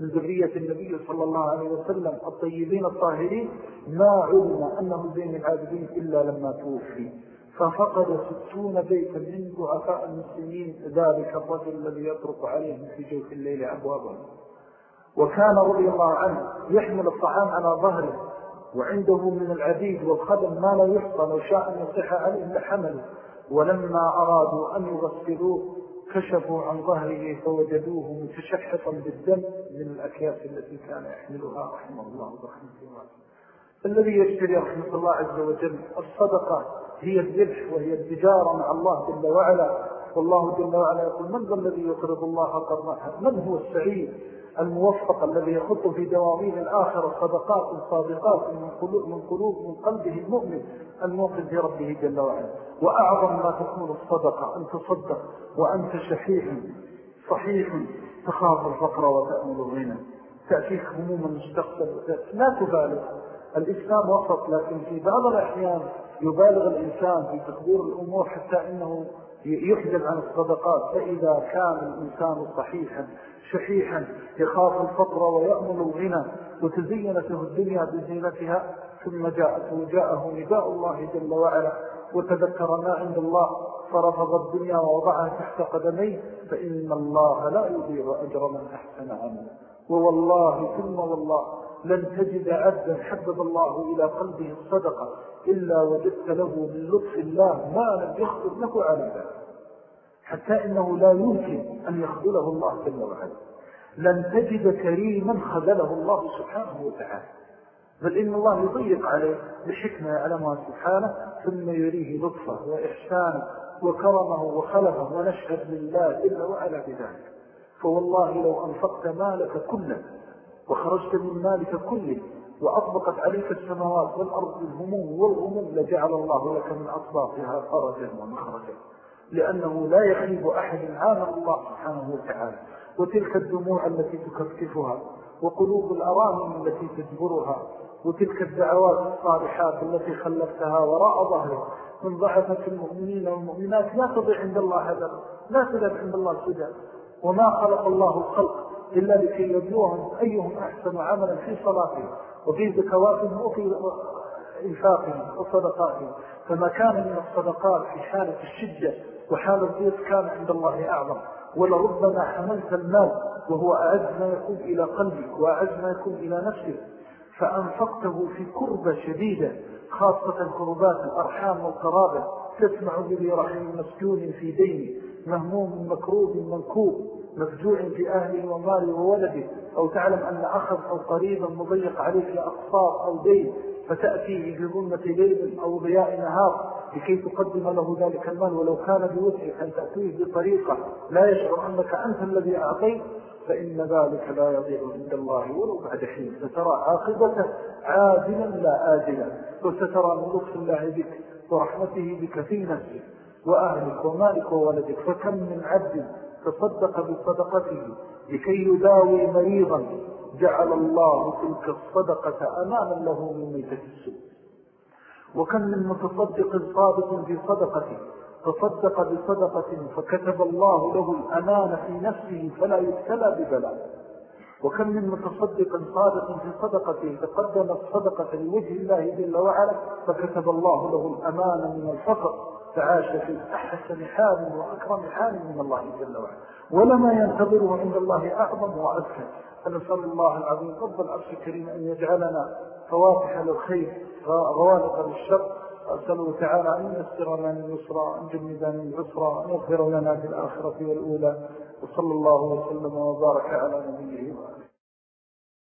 من ذرية النبي صلى الله عليه وسلم الطيبين الطاهرين ما علم أنه زين العابدين إلا لما توفي. ففقد ستون بيتا من ضعفاء المسلمين ذلك الرجل الذي يطرق عليهم في جوف الليل أبوابهم وكان رضي الله عنه يحمل الطعام على ظهره وعنده من العبيد والخدم ما لا يحصى لو شاء أن يصح عليه لحمله. ولما أرادوا أن يغسلوه كشفوا عن ظهره فوجدوه متشحطا بالدم من الأكياس التي كان يحملها رحمه الله برحمة الله الذي يشتري رحمة الله عز وجل الصدقة هي الذبح وهي التجارة مع الله جل وعلا. والله جل وعلا يقول من ذا الذي يقرض الله قرضا من هو السعيد؟ الموفق الذي يخط في دواوين الآخرة صدقات صادقات من قلوب, من قلوب من قلبه المؤمن الموقن في ربه جل وعلا. وأعظم ما تكون الصدقة أن تصدق وأنت شحيح صحيح تخاف الفقر وتأمل الغنى. تأتيك هموم المستقبل لا تبالغ. الإسلام وسط لكن في بعض الأحيان يبالغ الإنسان في تقدير الأمور حتى إنه يحجب عن الصدقات. فإذا كان الإنسان صحيحا شحيحا يخاف الفقر ويأمل الغنى وتزينت الدنيا بزينتها ثم جاءت وجاءه نداء الله جل وعلا وتذكر ما عند الله فرفض الدنيا ووضعها تحت قدميه فإن الله لا يضيع أجر من أحسن عمله. ووالله ثم والله لن تجد عبدا حبب الله إلى قلبه الصدقة إلا وجدت له من لطف الله ما لم يخطر له على ذلك حتى إنه لا يمكن أن يخذله الله جل وعلا. لن تجد كريما خذله الله سبحانه وتعالى. بل إن الله يضيق عليه بحكمة يعلمها سبحانه ثم يريه لطفه وإحسانه وكرمه وخلفه ونشهد لله إلا وعلا بذلك. فوالله لو أنفقت مالك كله وخرجت من مالك كله وأطبقت عليك السماوات والأرض بالهموم والغموم لجعل الله لك من أطباقها فرجا ومخرجا. لأنه لا يخيب أحد عامل الله سبحانه وتعالى. وتلك الدموع التي تكفكفها وقلوب الأرامل التي تجبرها وتلك الدعوات الصالحات التي خلفتها وراء ظهرك من ضعفة المؤمنين والمؤمنات لا تضع عند الله هذا لا تضع عند الله سدى. وما خلق الله الخلق إلا لكي يبلوهم أيهم أحسن عملا في صلاتهم وفي ذكواتهم وفي إنفاقهم وصدقاتهم. فما كان من الصدقات في حالة الشدة وحال الضيق كان عند الله أعظم. ولربما حملت المال وهو أعز ما يكون إلى قلبك وأعز ما يكون إلى نفسك. فأنفقته في كربة شديدة خاصة كربات الأرحام والقرابة تسمع بذي رحم مسجون في دين مهموم مكروب منكوب مفجوع في أهله وماله وولده أو تعلم أن أخذ أو قريبا مضيق عليك لأقصار أو دين فتأتيه في ليل أو ضياء نهار. لكي تقدم له ذلك المال ولو كان بوسعك أن تأتيه بطريقة لا يشعر أنك أنت الذي أعطيت فإن ذلك لا يضيع عند الله ولو بعد حين. سترى عاقبته عادلا لا آجلا وسترى من لطف الله بك ورحمته بك في نفسك وأهلك ومالك وولدك. فكم من عبد تصدق بصدقته لكي يداوي مريضا جعل الله تلك الصدقة أماما له من ميتة السوء. وكم من متصدق صادق في صدقته تصدق بصدقة فكتب الله له الأمان في نفسه فلا يبتلى ببلاء. وكم من متصدق صادق في صدقته تقدم الصدقة لوجه الله جل وعلا فكتب الله له الأمان من الفقر فعاش في أحسن حال وأكرم حال من الله جل وعلا. ولما ينتظره عند الله أعظم وأذكى فنسأل الله العظيم رب العرش الكريم أن يجعلنا فواتح للخير غوالق للشر. أسأله تعالى أن يسر لنا اليسرى أن جمدنا العسرى أن يغفر لنا في الآخرة والأولى. وصلى الله وسلم وبارك على نبيه وآله